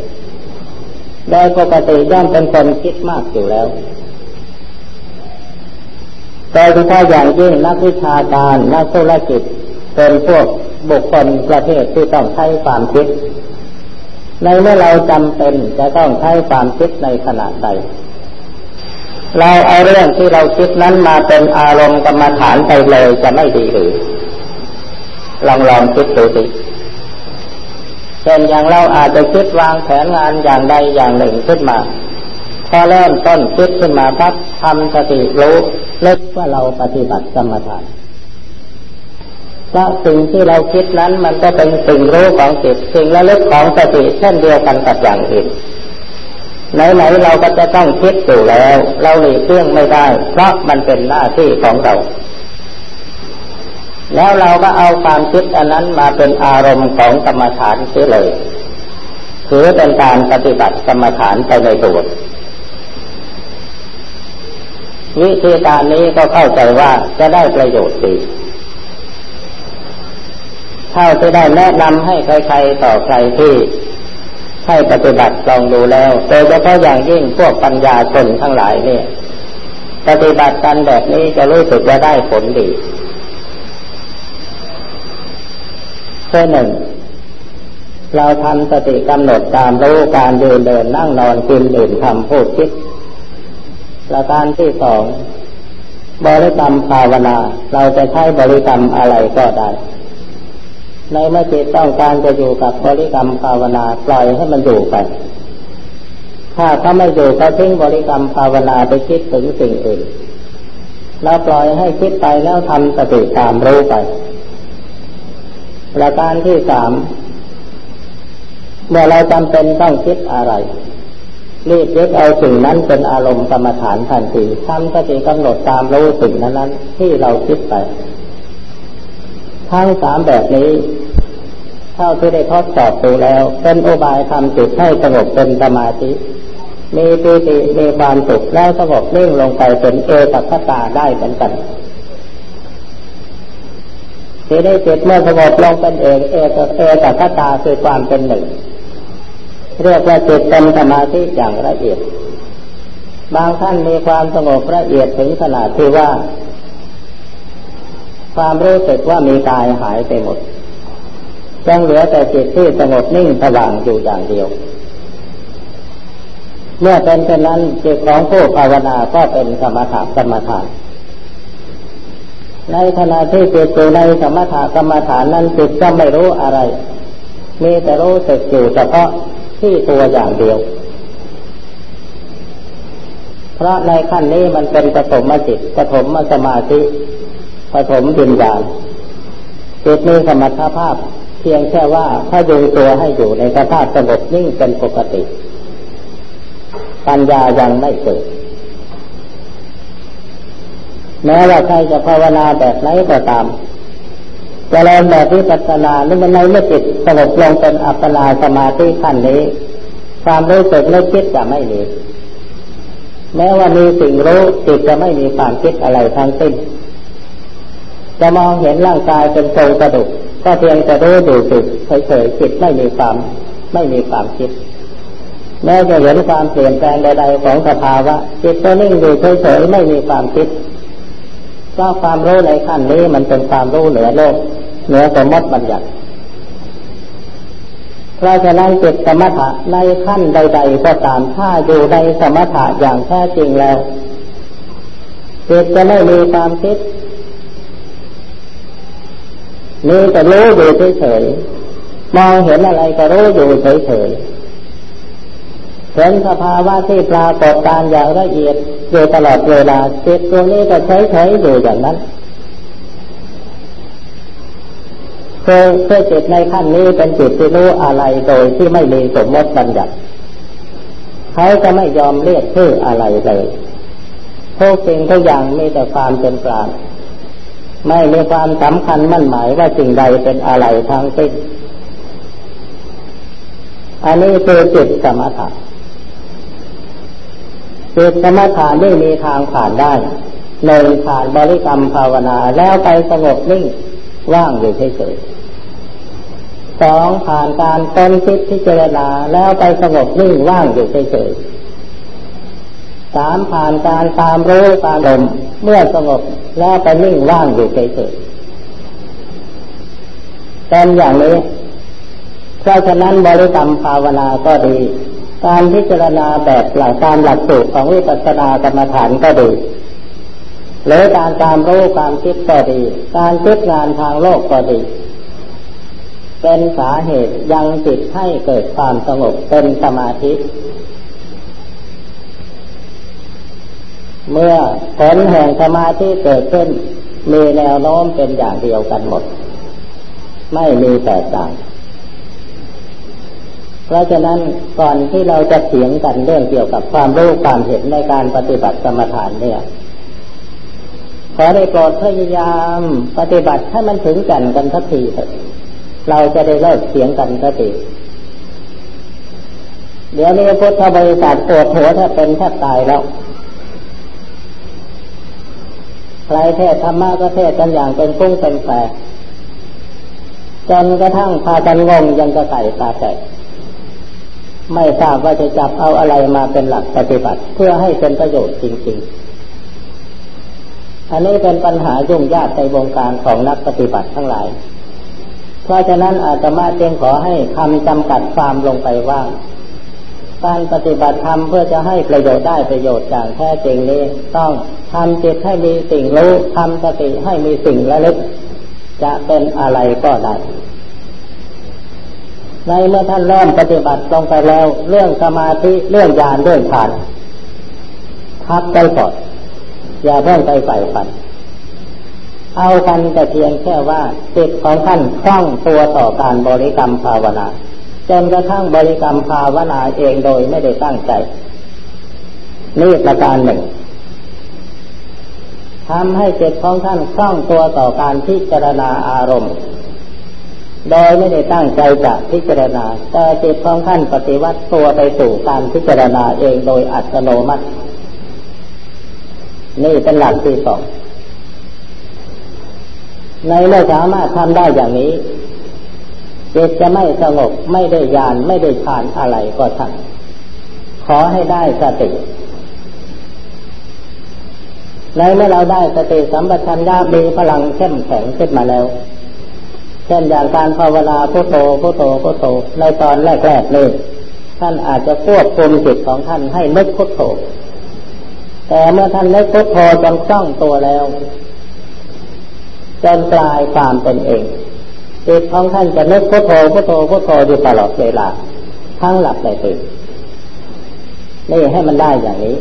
โดยปกติย่อมเป็นคนคิดมากอยู่แล้วโดยเฉพาะอย่างยิ่งนักวิชาการนักธุรกิจเป็นพวกบุคคลประเภทที่ต้องใช้ความคิด ในเมื่อเราจำเป็นจะต้องใช้ความคิดในขณะใด เราเอาเรื่องที่เราคิดนั้นมาเป็นอารมณ์กรรมฐานไปเลยจะไม่ดีหรือลองลองคิดดูสิ เช่นอย่างเราอาจจะคิดวางแผนงานอย่างใดอย่างหนึ่งขึ้นมา พอเริ่มต้นคิดขึ้นมาพับทำสติรู้เลิกว่าเราปฏิบัติกรรมฐานเพราะสิ่งที่เราคิดนั้นมันก็เป็นสิ่งรู้ของจิตสิ่งระลึกของสติเช่นเดียวกันกับอย่างอื่นไหนๆเราก็จะต้องคิดอยู่แล้ว เราหลีกเลี่ยงไม่ได้ เพราะมันเป็นหน้าที่ของเรา แล้วเราก็เอาความคิดอันนั้นมาเป็นอารมณ์ของกรรมฐานเสียเลยถือเป็นการปฏิบัติกรรมฐานไปในตัววิธีการนี้ก็เข้าใจว่าจะได้ประโยชน์ดีเท่าที่ได้แนะนำให้ใครๆต่อใครที่ให้ปฏิบัติลองดูแล้วโดยเฉพาะอย่างยิ่งพวกปัญญาชนทั้งหลายเนี่ย ปฏิบัติกันแบบนี้จะรู้สึกว่าได้ผลดี ข้อหนึ่ง เราทำสติกำหนดตามรู้การเดินเดินนั่งนอนกินดื่มทำพูดคิดประการที่สองบริกรรมภาวนา เราจะใช้บริกรรมอะไรก็ได้ ในเมื่อจิตต้องการจะอยู่กับบริกรรมภาวนาปล่อยให้มันอยู่ไป ถ้าเขาไม่อยู่ก็ทิ้งบริกรรมภาวนาไปคิดถึงสิ่งอื่นเราปล่อยให้คิดไปแล้วทำสติตามรู้ไป ประการที่สามเมื่อเราจำเป็นต้องคิดอะไรรีบยึดเอาสิ่งนั้นเป็นอารมณ์กรรมฐานทันทีทำสติกำหนดตามรู้สิ่งนั้นนั้นที่เราคิดไป ทั้งสามแบบนี้ เท่าที่ได้ทดสอบดูแล้ว เป็นอุบายทำจิตให้สงบเป็นสมาธิ มีปีติมีความสุขแล้วสงบนิ่งลงไปเป็นเอตัคตาได้เหมือนกัน ทีนี้จิตเมื่อสงบลงเป็นเองเอกเอกคตาคือความเป็นหนึ่งเรียกว่าจิตเป็นสมาธิอย่างละเอียด บางท่านมีความสงบละเอียดถึงขนาดที่ว่า ความรู้สึกว่ามีกายหายไปหมดยังเหลือแต่จิตที่สงบนิ่งสว่างอยู่อย่างเดียว เมื่อเป็นเช่นนั้นจิตของผู้ภาวนาก็เป็นสมถะสมถะ ในขณะที่จิตอยู่ในสมถกรรมฐานนั้นจิตก็ไม่รู้อะไร มีแต่รู้สึกอยู่เฉพาะที่ตัวอย่างเดียว เพราะในขั้นนี้มันเป็นปฐมจิตปฐมสมาธิปฐมวิญญาณจิตมีสมรรถภาพ เพียงแค่ว่าถ้าอยู่ตัวให้อยู่ในสภาพสงบนิ่งเป็นปกติ ปัญญายังไม่เกิด แม้ว่าใครจะภาวนาแบบไหนก็ตามจะเริ่มแบบวิปัสสนาหรือมันในเมื่อจิตสงบลงเป็นอัปปนาสมาธิขั้นนี้ ความรู้สึกนึกคิดจะไม่มีแม้ว่ามีสิ่งรู้จิตจะไม่มีความคิดอะไรทั้งสิ้น จะมองเห็นร่างกายเป็นโครงกระดูกก็เพียงจะรู้ดูจิตเฉยๆจิตไม่มีความไม่มีความคิด แม้จะเห็นความเปลี่ยนแปลงใดๆของสภาวะจิตก็นิ่งอยู่เฉยๆไม่มีความคิด ก็ความรู้ในขั้นนี้มันเป็นความรู้เหนือโลก เหนือสมมติบัญญัติเพราะฉะนั้นจิตสมถะในขั้นใด ๆ ก็ตามถ้าอยู่ในสมถะอย่างแท้จริงแล้วจิตจะไม่มีความคิดมีแต่รู้อยู่เฉยๆมองเห็นอะไรก็รู้อยู่เฉยๆ เห็นสภาวะที่ปรากฏการอย่างละเอียดอยู่ตลอดเวลาจิตตรงนี้ก็ใช้ใช้อยู่อย่างนั้นคือคือจิตในขั้นนี้เป็นจิตที่รู้อะไรโดยที่ไม่มีสมมติบัญญัติเขาจะไม่ยอมเรียกชื่ออะไรเลยทุกสิ่งทุกอย่างมีแต่ความเป็นกลางไม่มีความสำคัญมั่นหมายว่าสิ่งใดเป็นอะไรทางสิ้นอันนี้คือจิตสมถะ จิตสมถะนี่มีทางผ่านได้หนึ่งผ่านบริกรรมภาวนาแล้วไปสงบนิ่งว่างอยู่เฉยๆสองผ่านการต้นคิดพิจารณาแล้วไปสงบนิ่งว่างอยู่เฉยๆสามผ่านการตามรู้ตามลมเมื่อสงบแล้วไปนิ่งว่างอยู่เฉยๆเป็นอย่างนี้เพราะฉะนั้นบริกรรมภาวนาก็ดี การพิจารณาแบบหลักตามหลักสูตรของวิปัสสนากรรมฐานก็ดีหรือการตามรู้การคิดก็ดี การคิดงานทางโลกก็ดี เป็นสาเหตุยังจิตให้เกิดความสงบเป็นสมาธิ เมื่อผลแห่งสมาธิเกิดขึ้น มีแนวโน้มเป็นอย่างเดียวกันหมด ไม่มีแตกต่าง เพราะฉะนั้นก่อนที่เราจะเถียงกันเรื่องเกี่ยวกับความรู้ความเห็นในการปฏิบัติกรรมฐานเนี่ยขอได้โปรดพยายามปฏิบัติให้มันถึงกันกันทักทีเถอะเราจะได้เลิกเสียงกันทักทีเดี๋ยวนี้พุทธบริษัทปวดหัวถ้าเป็นแทบตายแล้ว ใครเทศธรรมะก็เทศกันอย่างเป็นฟุ้งเป็นแฝจนกระทั่งพากันงงยังกระไก่ตาแตก ไม่ทราบว่าจะจับเอาอะไรมาเป็นหลักปฏิบัติ เพื่อให้เป็นประโยชน์จริง ๆ อันนี้เป็นปัญหายุ่งยากในวงการของนักปฏิบัติทั้งหลาย เพราะฉะนั้นอาตมาจึงขอให้คำจำกัดความลงไปว่า การปฏิบัติธรรมเพื่อจะให้ประโยชน์ได้ประโยชน์อย่างแท้จริงนี้ต้องทำจิตให้มีสิ่งรู้ทำสติให้มีสิ่งระลึก จะเป็นอะไรก็ได้ ในเมื่อท่านเริ่มปฏิบัติลงไปแล้ว เรื่องสมาธิเรื่องญาณเรื่องฌานพักไปก่อนอย่าเพิ่งไปใส่ฝัน เอากันแต่เพียงแค่ว่าจิตของท่านคล่องตัวต่อการบริกรรมภาวนาจนกระทั่งบริกรรมภาวนาเองโดยไม่ได้ตั้งใจ นี่ประการหนึ่งทำให้จิตของท่านคล่องตัวต่อการพิจารณาอารมณ์ โดยไม่ได้ตั้งใจจะพิจารณาแต่จิตของท่านปฏิวัติตัวไปสู่การพิจารณาเองโดยอัตโนมัติ นี่เป็นหลักที่สองในเมื่อสามารถทำได้อย่างนี้จิตจะไม่สงบไม่ได้ยานไม่ได้ฌานอะไรก็ทั้งขอให้ได้สติในเมื่อเราได้สติสัมปชัญญะมีพลังเข้มแข็งขึ้นมาแล้ว ช่นอย่างการภาวนาพุทโธพุทโธพุทโธในตอนแรกๆเลยท่านอาจจะควบคุมจิตของท่านให้นึกพุทโธ แต่เมื่อท่านนึกพุทโธจนคล่องตัวแล้ว จนกลายความเป็นเองจิตของท่านจะนึกพุทโธพุทโธพุทโธอยู่ตลอดเวลาทั้งหลับและตื่นนี่ให้มันได้อย่างนี้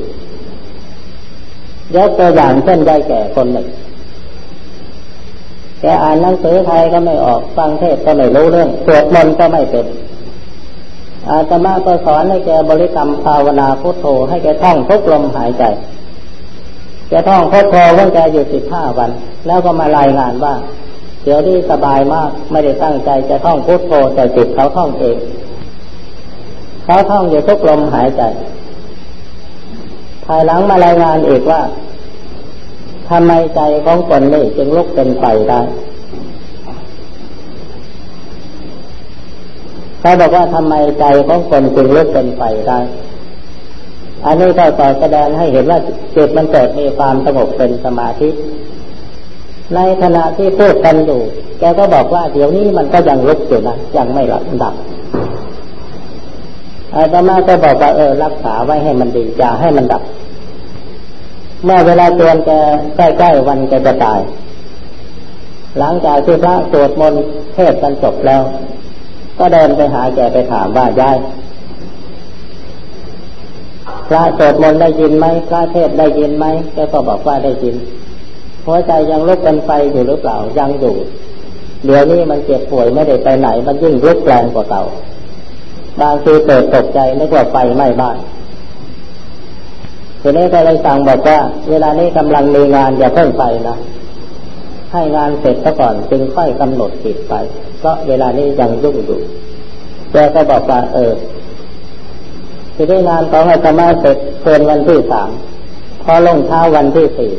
ยกตัวอย่างเช่นได้แก่คนหนึ่ง แกอ่านหนังสือไทยก็ไม่ออก ฟังเทศก็ไม่รู้เรื่องสวดมนต์ก็ไม่เป็นอาตมาก็สอนให้แกบริกรรมภาวนาพุทโธให้แกท่องทุกลมหายใจจะท่องพุทโธของแกอยู่สิบห้าวัน แล้วก็มารายงานว่าเดี๋ยวนี้สบายมากไม่ได้ตั้งใจจะท่องพุทโธแต่จิตเขาท่องเองเขาท่องอยู่ทุกลมหายใจภายหลังมารายงานอีกว่า ทำไมใจของคนนี้จึงลุกเป็นไฟได้เขาบอกว่าทำไมใจของคนจึงลุกเป็นไฟได้ อันนี้ก็ต่อแสดงให้เห็นว่าจิตมันเกิดมีความสงบเป็นสมาธิ ในขณะที่พูดกันอยู่ แกก็บอกว่าเดี๋ยวนี้มันก็ยังลุกอยู่นะยังไม่หลับดับอาตมาก็บอกว่าเออรักษาไว้ให้มันดีอย่าให้มันดับ เมื่อเวลาเตือนแกใกล้ๆวันแกจะตาย หลังจากที่พระสวดมนต์เทศกันจบแล้ว ก็เดินไปหาแกไปถามว่ายายพระสวดมนต์ได้ยินไหมพระเทศได้ยินไหมแกก็บอกว่าได้ยินหัวใจยังลุกเป็นไฟอยู่หรือเปล่ายังอยู่ เดี๋ยวนี้มันเจ็บป่วยไม่ได้ไปไหน มันยิ่งลุกแรงกว่าเก่าบางทีเกิดตกใจนึกว่าไฟไหม้บ้าน ทีนี้ก็เลยสั่งบอกว่า เวลานี้กำลังมีงานอย่าเพิ่งไปนะให้งานเสร็จซะก่อนจึงค่อยกำหนดจิตไป เพราะเวลานี้ยังยุ่งอยู่แกก็บอกว่า เออทีนี้งานของอาตมาเสร็จเกินวันที่สามพอลงเช้าวันที่สี่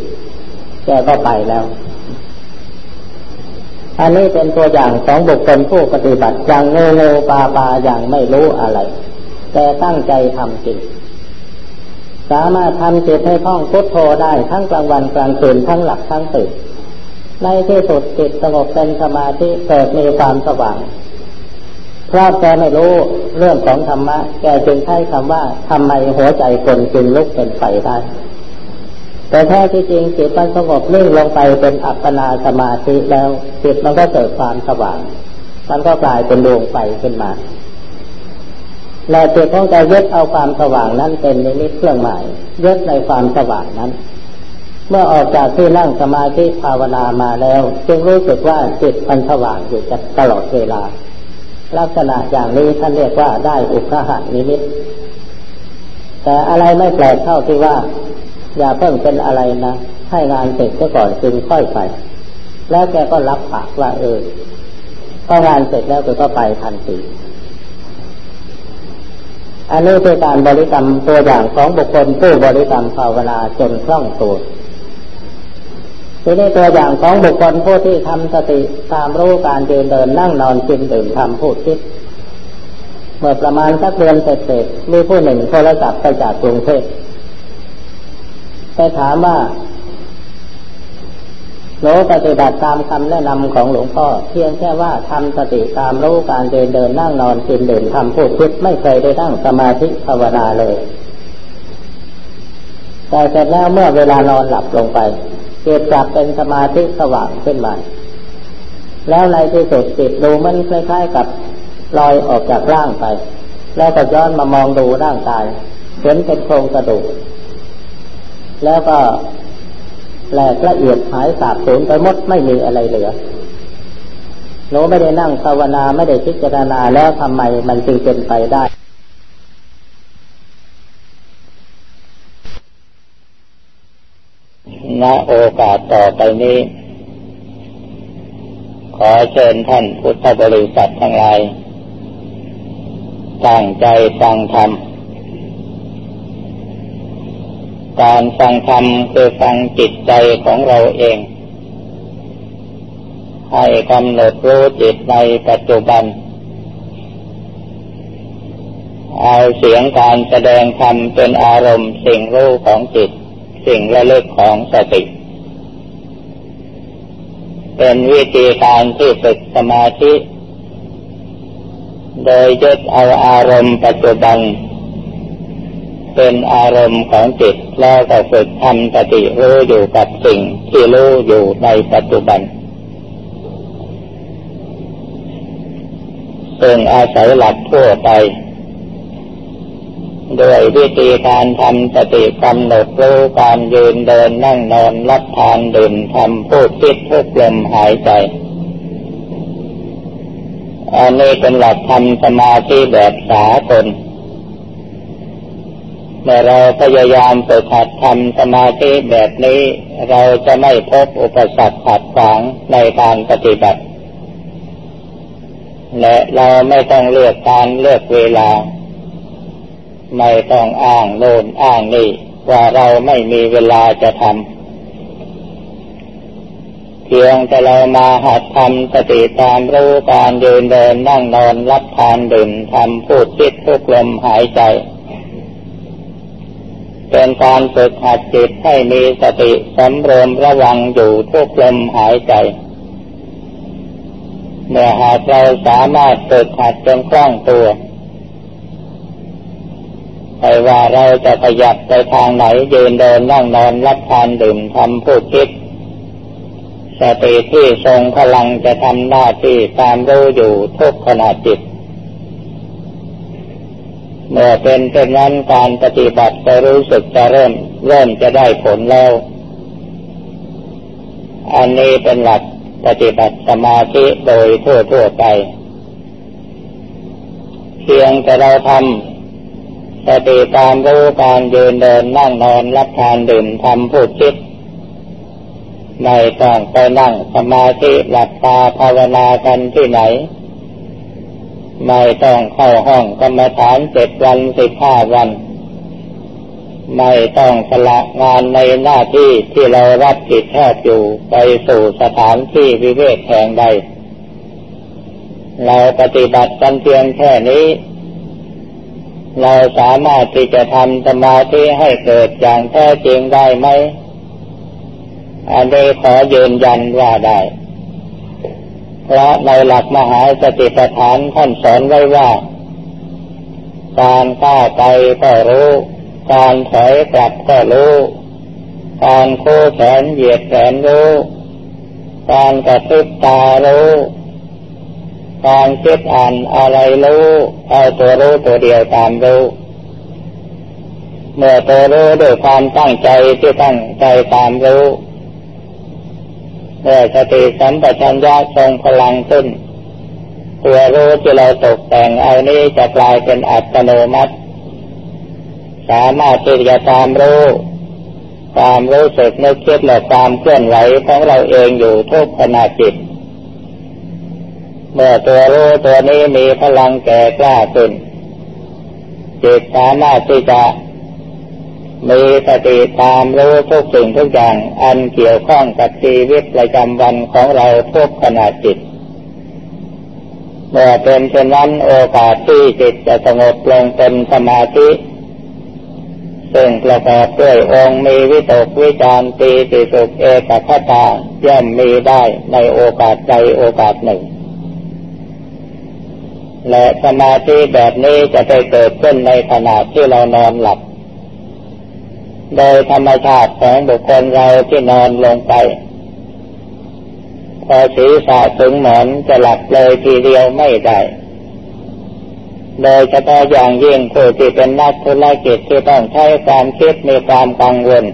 แกก็ไปแล้ว อันนี้เป็นตัวอย่างของบุคคลผู้ปฏิบัติอย่างโง่โง่ปาปาอย่างไม่รู้อะไร แต่ตั้งใจทำจริง สามารถทำจิตให้ท่องพุทโธได้ทั้งกลางวันกลางคืนทั้งหลับทั้งตื่นในที่สุดจิตสงบเป็นสมาธิเกิดมีความสว่างเพราะแกไม่รู้เรื่องของธรรมะ แกจึงใช้คำว่าทำไมหัวใจคนจึงลุกเป็นไฟได้ แต่แท้ที่จริงจิตมันสงบนิ่งลงไปเป็นอัปปนาสมาธิแล้วจิตมันก็เกิดความสว่าง มันก็กลายเป็นดวงไฟขึ้นมา และจิตของแกยึดเอาความสว่างนั้นเป็นนิมิตเครื่องหมายยึดในความสว่างนั้น เมื่อออกจากที่นั่งสมาธิภาวนามาแล้ว จึงรู้สึกว่าจิตมันสว่างอยู่ตลอดเวลา ลักษณะอย่างนี้ท่านเรียกว่าได้อุคหานิมิต แต่อะไรไม่แปลกเท่าที่ว่า อย่าเพิ่งเป็นอะไรนะให้งานเสร็จก็ก่อนจึงค่อยไป แล้วแกก็รับปากว่าเออพองานเสร็จแล้วก็ไปทันที อันนี้คือการบริกรรมตัวอย่างของบุคคลผู้บริกรรมภาวนาจนคล่องตัวทีนี้ตัวอย่างของบุคคลผู้ที่ทำสติตามรู้การเดินเดินนั่งนอนกินดื่มทำพูดคิด เมื่อประมาณสักเดือนเสร็จมีผู้หนึ่งโทรศัพท์ไปจากกรุงเทพไปถามว่า หนูปฏิบัติตามคำแนะนำของหลวงพ่อ เพียงแค่ว่าทำสติตามรู้การเดินเดินนั่งนอนกินดื่มทำพูดคิดไม่เคยได้นั่งสมาธิภาวนาเลย แต่เสร็จแล้วเมื่อเวลานอนหลับลงไปเกิดกลับเป็นสมาธิสว่างขึ้นมา แล้วในที่สุดจิตดูมันคล้ายๆกับลอยออกจากร่างไป แล้วก็ย้อนมามองดูร่างกายเห็นเป็นโครงกระดูก แล้วก็ แหลกละเอียดหายสาบสูญไปหมดไม่มีอะไรเหลือหนูไม่ได้นั่งภาวนาไม่ได้พิจารณาแล้วทำไมมันจึงเป็นไปได้ณโอกาสต่อไปนี้ ขอเชิญท่านพุทธบริษัททั้งหลายตั้งใจฟังธรรม การฟังธรรมคือฟังจิตใจของเราเอง ให้กำหนดรู้จิตในปัจจุบัน เอาเสียงการแสดงธรรมเป็นอารมณ์สิ่งรู้ของจิต สิ่งระลึกของสติ เป็นวิธีการที่ฝึกสมาธิ โดยยึดเอาอารมณ์ปัจจุบัน เป็นอารมณ์ของจิตแล้วก็ฝึกทำสติรู้อยู่กับสิ่งที่รู้อยู่ในปัจจุบันซึ่งอาศัยหลักทั่วไปด้วยวิธีการทำสติกำหนดรู้การยืนเดินนั่งนอนรับทานดื่มทำพูดคิดทุกลมหายใจอันนี้เป็นหลักทำสมาธิแบบสากล เมื่อเราพยายามฝึกหัดทำสมาธิแบบนี้ เราจะไม่พบอุปสรรคขัดขวางในการปฏิบัติ และเราไม่ต้องเลือกการเลือกเวลา ไม่ต้องอ้างโน่นอ้างนี่ว่าเราไม่มีเวลาจะทำเพียงแต่เรามาหัดทำสติตามรู้การเดินเดินนั่งนอนรับทานดื่มทำพูดคิดทุกลมหายใจ เป็นการฝึกหัดจิตให้มีสติสำรวมระวังอยู่ทุกลมหายใจ เมื่อหากเราสามารถฝึกหัดจนคล่องตัวไม่ว่าเราจะขยับไปทางไหนยืนเดินนั่งนอนรับทานดื่มทำพูดคิด สติที่ทรงพลังจะทำหน้าที่ตามรู้อยู่ทุกขณะจิต เมื่อเป็นเช่นนั้นการปฏิบัติจะรู้สึกจะเริ่ม เริ่มจะได้ผลแล้ว อันนี้เป็นหลักปฏิบัติสมาธิโดยทั่วทั่วไป เพียงแต่เราทำสติตามรู้การยืนเดินนั่งนอนรับทานดื่มทำพูดคิดไม่ต้องไปนั่งสมาธิหลับตาภาวนากันที่ไหน ไม่ต้องเข้าห้องกรรมฐานเจ็ดวันสิบห้าวัน ไม่ต้องสละงานในหน้าที่ที่เรารับผิดชอบอยู่ไปสู่สถานที่วิเวกแห่งใด เราปฏิบัติกันเพียงแค่นี้ เราสามารถที่จะทำสมาธิให้เกิดอย่างแท้จริงได้ไหมอันนี้ขอยืนยันว่าได้ พระในหลักมหาสติปัฏฐานท่านสอนไว้ว่า การก้าวไปก็รู้ การถอยกลับก็รู้ การโค้แขนเหยียดแขนรู้ การกระพริบตารู้การคิดอ่านอะไรรู้เอาตัวรู้ตัวเดียวตามรู้เมื่อตัวรู้ด้วยความตั้งใจที่ตั้งใจตามรู้ เมื่อสติสัมปชัญญะทรงพลังขึ้นตัวรู้ที่เราตกแต่งเอานี้จะกลายเป็นอัตโนมัติ สามารถที่จะตามรู้ความรู้สึกนึกคิดและความเคลื่อนไหวของเราเองอยู่ทุกขณะจิต เมื่อตัวรู้ตัวนี้มีพลังแก่กล้าขึ้นจิตสามารถที่จะ มีสติตามรู้ทุกสิ่งทุกอย่าง อันเกี่ยวข้องกับชีวิตประจำวันของเราทุกขณะจิต เมื่อเป็นเช่นนั้นโอกาสที่จิตจะสงบลงเป็นสมาธิซึ่งประกอบด้วยองค์มีวิตกวิจารตีติสุขเอกคตาย่อมมีได้ในโอกาสใดโอกาสหนึ่ง และสมาธิแบบนี้จะได้เกิดขึ้นในขณะที่เรานอนหลับ โดยธรรมชาติของบุคคลเราที่นอนลงไป พอศีรษะถึงหมอนจะหลับเลยทีเดียวไม่ได้ โดยเฉพาะอย่างยิ่งผู้ที่เป็นนักธุรกิจที่ต้องใช้ความคิดมีความกังวล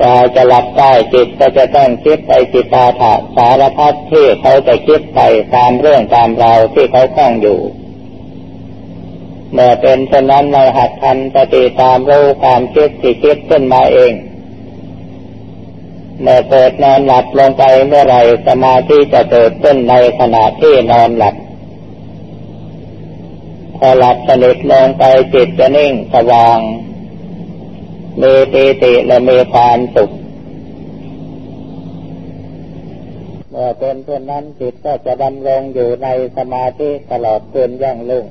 กว่าจะหลับได้จิตก็จะต้องคิดไปจิตาถาสารพัดที่เขาจะคิดไปตามเรื่องตามราวที่เขาคล้องอยู่ เมื่อเป็นเช่นนั้นเราหัดทำสติตามรู้ความคิดที่คิดขึ้นมาเอง เมื่อเกิดนอนหลับลงไปเมื่อไรสมาธิจะเกิดขึ้นในขณะที่นอนหลับพอหลับสนิทลงไปจิตจะนิ่งสว่างมีปีติและมีความสุขเมื่อเป็นเช่นนั้นจิตก็จะดำรงอยู่ในสมาธิตลอดคืนย่างลุ่ง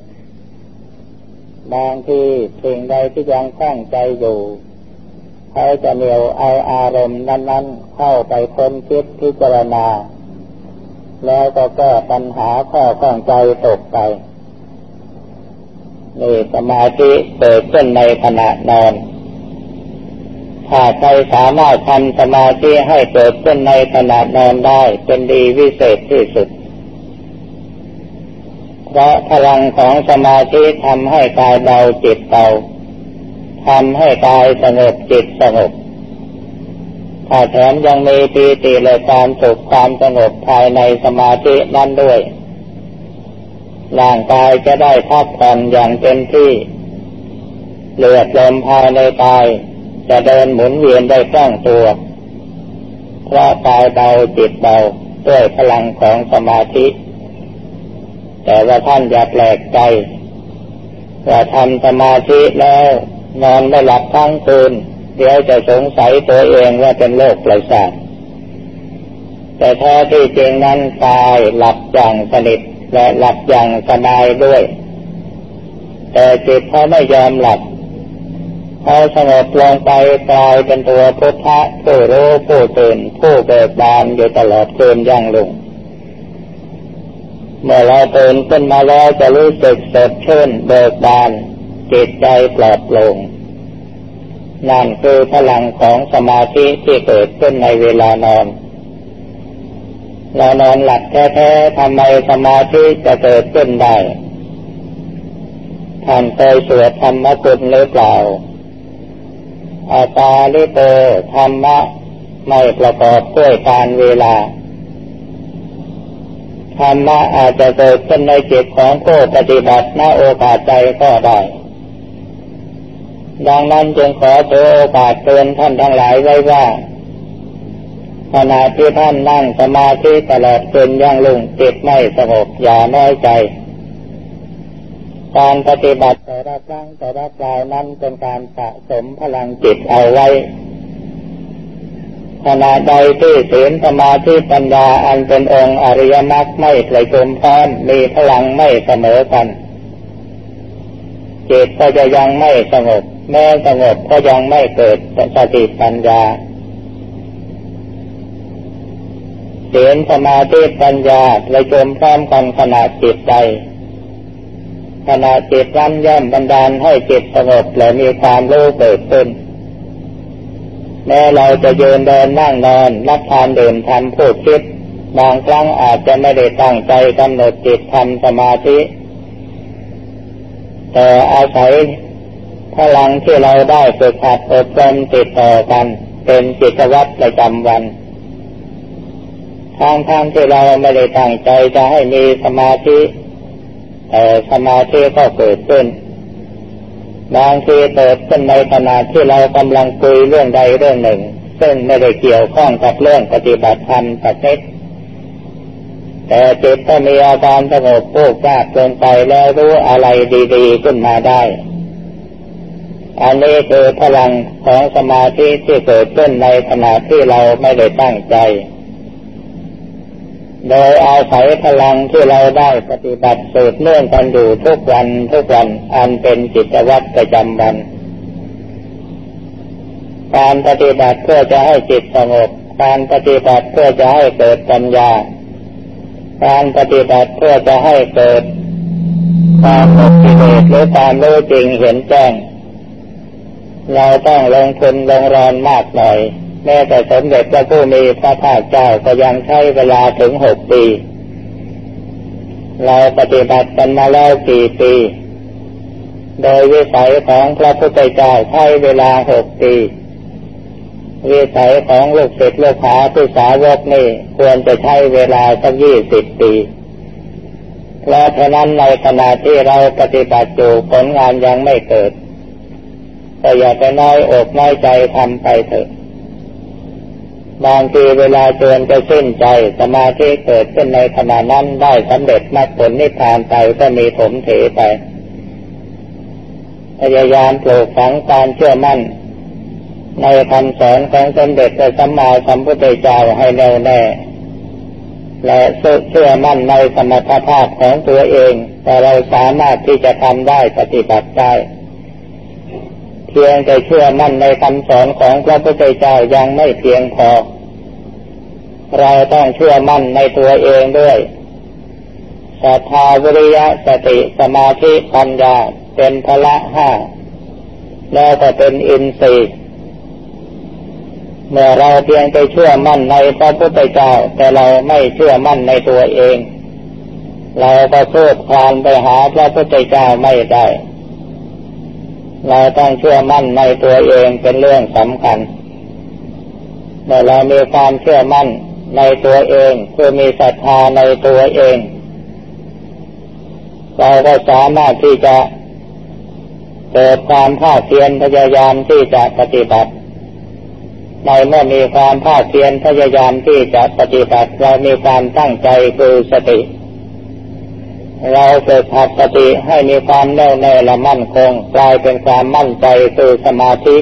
บางทีสิ่งใดที่ยังคล้องใจอยู่เขาจะเหนียวเอาอารมณ์นั้น ๆ เข้าไปค้นคิดพิจารณา แล้วก็แก้ปัญหาข้อข้องใจตกไปนี่สมาธิเกิดขึ้นในขณะนอนถ้าใครสามารถทำสมาธิให้เกิดขึ้นในขณะนอนได้เป็นดีวิเศษที่สุด เพราะพลังของสมาธิทำให้กายเบาจิตเบาทำให้กายสงบจิตสงบถ้าแถมยังมีปีติและความสุขความสงบภายในสมาธินั้นด้วย ร่างกายจะได้พักผ่อนอย่างเต็มที่ เลือดลมภายในกาย จะเดินหมุนเวียนได้คล่องตัว เพราะกายเบาจิตเบาด้วยพลังของสมาธิ แต่ว่าท่านอย่าแปลกใจว่าทำสมาธิแล้ว นอนไม่หลับทั้งคืน เดี๋ยวจะสงสัยตัวเองว่าเป็นโรคประสาทแต่แท้ที่จริงนั้นตายหลับอย่างสนิทและหลับอย่างสบายด้วย แต่จิตเขาไม่ยอมหลับเขาสงบลงไปกลายเป็นตัวพุทธะผู้รู้ผู้ตื่นผู้เบิกบานอยู่ตลอดคืนย่างลง เมื่อเราตื่นขึ้นมาแล้วจะรู้สึกสดชื่นเบิกบานจิตใจปลอดโปร่งนั่นคือพลังของสมาธิที่เกิดขึ้นในเวลานอน เรานอนหลับแท้ๆทำไมสมาธิจะเกิดขึ้นได้ ท่านเคยสวดธรรมกุลหรือเปล่าอาตาลิโตธรรมะไม่ประกอบด้วยการเวลา ธรรมะอาจจะเกิดขึ้นในจิตของผู้ปฏิบัติณโอกาสใจก็ได้ ดังนั้นจึงขอถือโอกาสเตือนท่านทั้งหลายไว้ว่าขณะที่ท่านนั่งสมาธิตลอดคืนย่างลุ่งจิตไม่สงบอย่าน้อยใจ การปฏิบัติแต่ละครั้งแต่ละคราวนั้นเป็นการสะสมพลังจิตเอาไว้ ขณะใดที่ศีลสมาธิปัญญาอันเป็นองค์อริยมรรคไม่ประชุมพร้อมมีพลังไม่เสมอกันจิตก็จะยังไม่สงบ แม้สงบก็ยังไม่เกิดสติปัญญาศีลสมาธิปัญญาประชุมพร้อมกันขณะจิตใจขณะจิตนั้นย่อมบันดาลให้จิตสงบและมีความรู้เกิดขึ้น แม้เราจะยืนเดินนั่งนอนรับทานดื่มทำพูดคิด บางครั้งอาจจะไม่ได้ตั้งใจกำหนดจิตทำสมาธิ แต่อาศัยพลังที่เราได้ฝึกหัดอบรมติดต่อกัน เป็นจิตวัตรประจำวันทางทางที่เราไม่ได้ตั้งใจจะให้มีสมาธิแต่สมาธิก็เกิดขึ้น บางทีเกิดขึ้นในขณะที่เรากำลังคุยเรื่องใดเรื่องหนึ่ง ซึ่งไม่ได้เกี่ยวข้องกับเรื่องปฏิบัติธรรมสักนิดแต่จิตก็มีอาการสงบโูกราบลงไปแล้วรู้อะไรดีๆขึ้นมาได้ อันนี้คือพลังของสมาธิที่เกิดขึ้นในขณะที่เราไม่ได้ตั้งใจ โดยอาศัยพลังที่เราได้ปฏิบัติสืบเนื่องกันอยู่ทุกวันทุกวันอันเป็นจิตวัตร ประจำวัน การปฏิบัติเพื่อจะให้จิตสงบ การปฏิบัติเพื่อจะให้เกิดปัญญา การปฏิบัติเพื่อจะให้เกิดความหมดกิเลสหรือความรู้จริงเห็นแจ้ง เราต้องลงทุนลงแรงมากหน่อย แม้แต่สมเด็จพระผู้มีพระภาคเจ้าก็ยังใช้เวลาถึงหกปี เราปฏิบัติกันมาแล้วกี่ปี โดยวิสัยของพระพุทธเจ้าใช้เวลาหกปีวิสัยของลูกศิษย์ลูกหาผู้สาวกนี่ควรจะใช้เวลาสักยี่สิบปีเพราะฉะนั้นในขณะที่เราปฏิบัติอยู่ผลงานยังไม่เกิดก็อย่าไปน้อยอกน้อยใจทำไปเถอะ บางทีเวลาจวนจะสิ้นใจสมาธิเกิดขึ้นในขณะนั้นได้สำเร็จมรรคผลนิพพานไปก็มีถมเถไป พยายามปลูกฝังการเชื่อมั่น ในคำสอนของสมเด็จพระสัมมาสัมพุทธเจ้าให้แน่วแน่ และเชื่อมั่นในสมรรถภาพของตัวเอง แต่เราสามารถที่จะทำได้ปฏิบัติได้เพียงแต่เชื่อมั่นในคำสอนของพระพุทธเจ้ายังไม่เพียงพอ เราต้องเชื่อมั่นในตัวเองด้วยศรัทธาวิริยะสติสมาธิปัญญา เป็นพละห้าแล้วก็เป็นอินทรีย์เมื่อเราเพียงแต่เชื่อมั่นในพระพุทธเจ้า แต่เราไม่เชื่อมั่นในตัวเอง เราก็สู้คลานไปหาพระพุทธเจ้าไม่ได้ เราต้องเชื่อมั่นในตัวเองเป็นเรื่องสำคัญเมื่อเรามีความเชื่อมั่นในตัวเองคือมีศรัทธาในตัวเอง เราก็สามารถที่จะ เกิดความภาคเพียรพยายามที่จะปฏิบัติในเมื่อมีความภาคเพียรพยายามที่จะปฏิบัติเรามีความตั้งใจคือสติ เราฝึกหัดสติให้มีความแน่วแน่และมั่นคง กลายเป็นความมั่นใจคือสมาธิ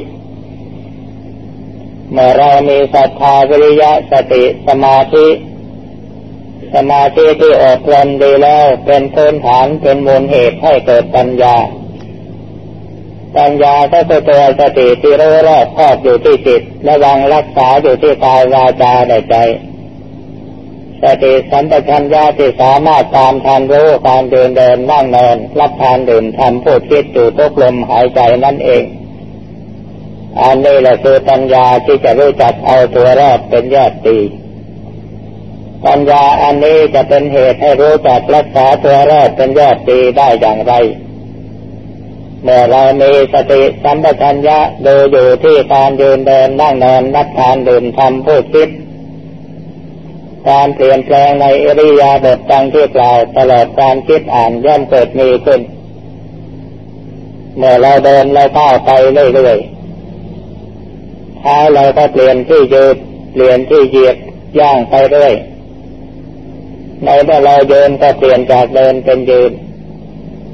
เมื่อเรามีศรัทธาวิริยะสติสมาธิ สมาธิที่อบรมดีแล้วเป็นพื้นฐานเป็นมูลเหตุให้เกิดปัญญา ปัญญาก็คือตัวสติที่รู้รอบครอบอยู่ที่จิตและวางรักษาอยู่ที่กายวาจาในใจสติสัมปชัญญะที่สามารถตามทันรู้การเดินเดินนั่งนอนรับทานดื่มทำพูดคิดอยู่ทุกลมหายใจนั่นเอง อันนี้แหละคือปัญญาที่จะรู้จักเอาตัวรอดเป็นยอดตีปัญญาอันนี้จะเป็นเหตุให้รู้จักรักษาตัวรอดเป็นยอดตีได้อย่างไร เมื่อเรามีสติสัมปชัญญะดูอยู่ที่การยืนเดินนั่งนอนนับทานดื่มทำพูดคิดการเปลี่ยนแปลงในอริยาบทดังที่กล่าวตลอดการคิดอ่านย่อมเกิดมีขึ้น เมื่อเราเดินเราก้าวไปเรื่อยๆเท้าเราก็เปลี่ยนที่ยืดเปลี่ยนที่เหยียดย่างไปเรื่อยในเมื่อเราเดินก็เปลี่ยนจากเดินเป็นยืน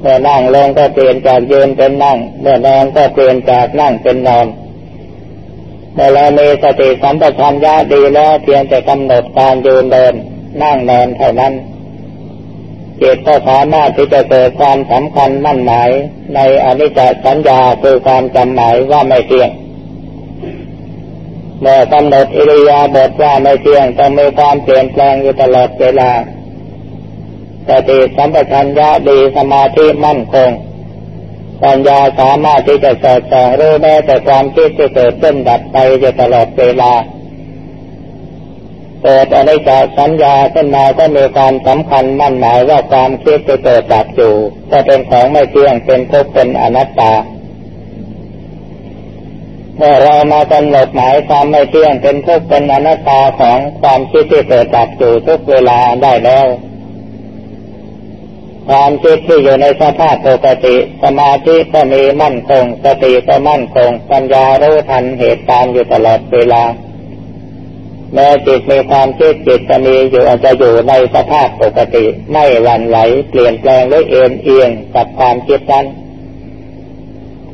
เมื่อนั่งลงก็เปลี่ยนจากยืนเป็นนั่ง เมื่อนอนก็เปลี่ยนจากนั่งเป็นนอนเมื่อเรามีสติสัมปชัญญะดีแล้วเพียงแต่กำหนดการยืนเดิน นั่งนอนเท่านั้นจิตก็สามารถที่จะเกิดความสำคัญมั่นหมายในอนิจจสัญญาคือความจำหมายว่าไม่เที่ยง เมื่อกำหนดอิริยาบถว่าไม่เที่ยงต้องมีความเปลี่ยนแปลงอยู่ตลอดเวลา สติสัมปชัญญะดีสมาธิมั่นคง ปัญญาสามารถที่จะสอดส่องรู้แม้แต่ความคิดที่เกิดขึ้นดับไปอยู่ตลอดเวลาเกิดอะไรจากสัญญาขึ้นมาก็มีความสำคัญมั่นหมายว่าความคิดจะเกิดดับอยู่ก็เป็นของไม่เที่ยงเป็นทุกข์เป็นอนัตตาเมื่อเรามากำหนดหมายความไม่เที่ยงเป็นทุกข์เป็นอนัตตาของความคิดที่เกิดดับอยู่ทุกเวลาได้แล้ว ความคิดที่อยู่ในสภาพปกติ สมาธิก็มีมั่นคงสติก็มั่นคง ปัญญารู้ทันเหตุการณ์อยู่ตลอดเวลาแม้จิตมีความคิดจิตจะมีอยู่อาจจะอยู่ในสภาพปกติ ไม่หวั่นไหวเปลี่ยนแปลงหรือเอ็นเอียงกับความคิดนั้น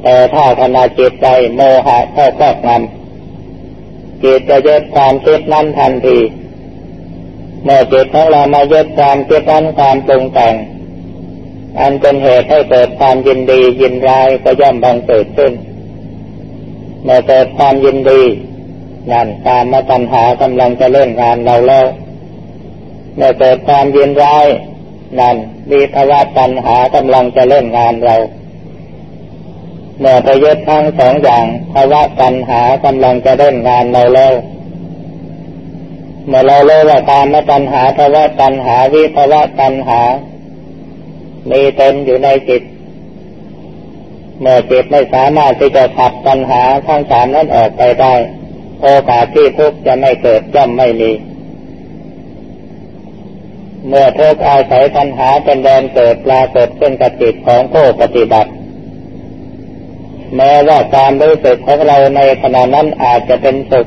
แต่ถ้าขณะจิตใจโมหะเข้าครอบงำจิตจะยึดความคิดนั้นทันทีเมื่อจิตของเรามายึดความคิดนั้นความปรุงแต่ง อันเป็นเหตุให้เกิดความยินดียินร้ายก็ย่อมบังเกิดขึ้นเมื่อเกิดความยินดีนั่นตามมาตัญหากำลังจะเล่นงานเราแล้วเมื่อเกิดความยินร้ายนั่นมีภาวะตัญหากำลังจะเล่นงานเราเมื่อประยุทธ์ทั้งสองอย่างภาวะตัญหากำลังจะเล่นงานเราแล้วเมื่อเราเลิกว่าตามมาตัญหาภาวะตัญหาวิภาวะตัญหา มีเต็มอยู่ในจิต เมื่อจิตไม่สามารถที่จะขับปัญหาทั้งสามนั้นออกไปได้ โอกาสที่ทุกข์จะไม่เกิดย่อมไม่มี เมื่อทุกข์อาศัยปัญหาเป็นแดนเกิดปรากฏขึ้นกับจิตของผู้ปฏิบัติ แม้ว่าความรู้สึกของเราในขณะนั้นอาจจะเป็นสุข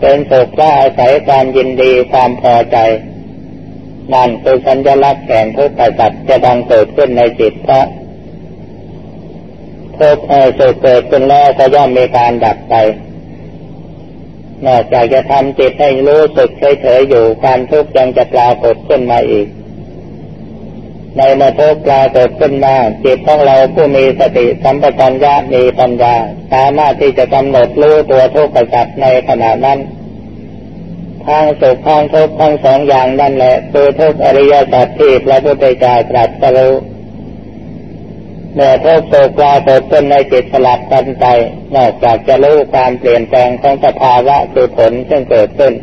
เป็นสุขว่าอาศัยความยินดีความพอใจ นั่นคือสัญลักษณ์แห่งทุกข์สัตว์จะดังเกิดขึ้นในจิตเพราะทุกข์สุเกิดขึ้นแล้วก็ย่อมมีการดับไป นอกจากจะทำจิตให้รู้สึกเฉยๆอยู่ความทุกข์ยังจะปรากฏขึ้นมาอีก ในเมื่อทุกข์ปรากฏขึ้นมาจิตของเราผู้มีสติสัมปชัญญะมีปัญญา สามารถที่จะกำหนดรู้ตัวทุกข์สัตว์ในขณะนั้น ทางสุขทางทุกข์ทั้งสองอย่างนั่นแหละคือทุกอริยสัจที่พระพุทธเจ้าตรัสรู้เมื่อทุกข์โศกปรากฏขึ้นในจิตสลับกันไปนอกจากจะรู้ความเปลี่ยนแปลงของสภาวะคือผลซึ่งเกิดขึ้น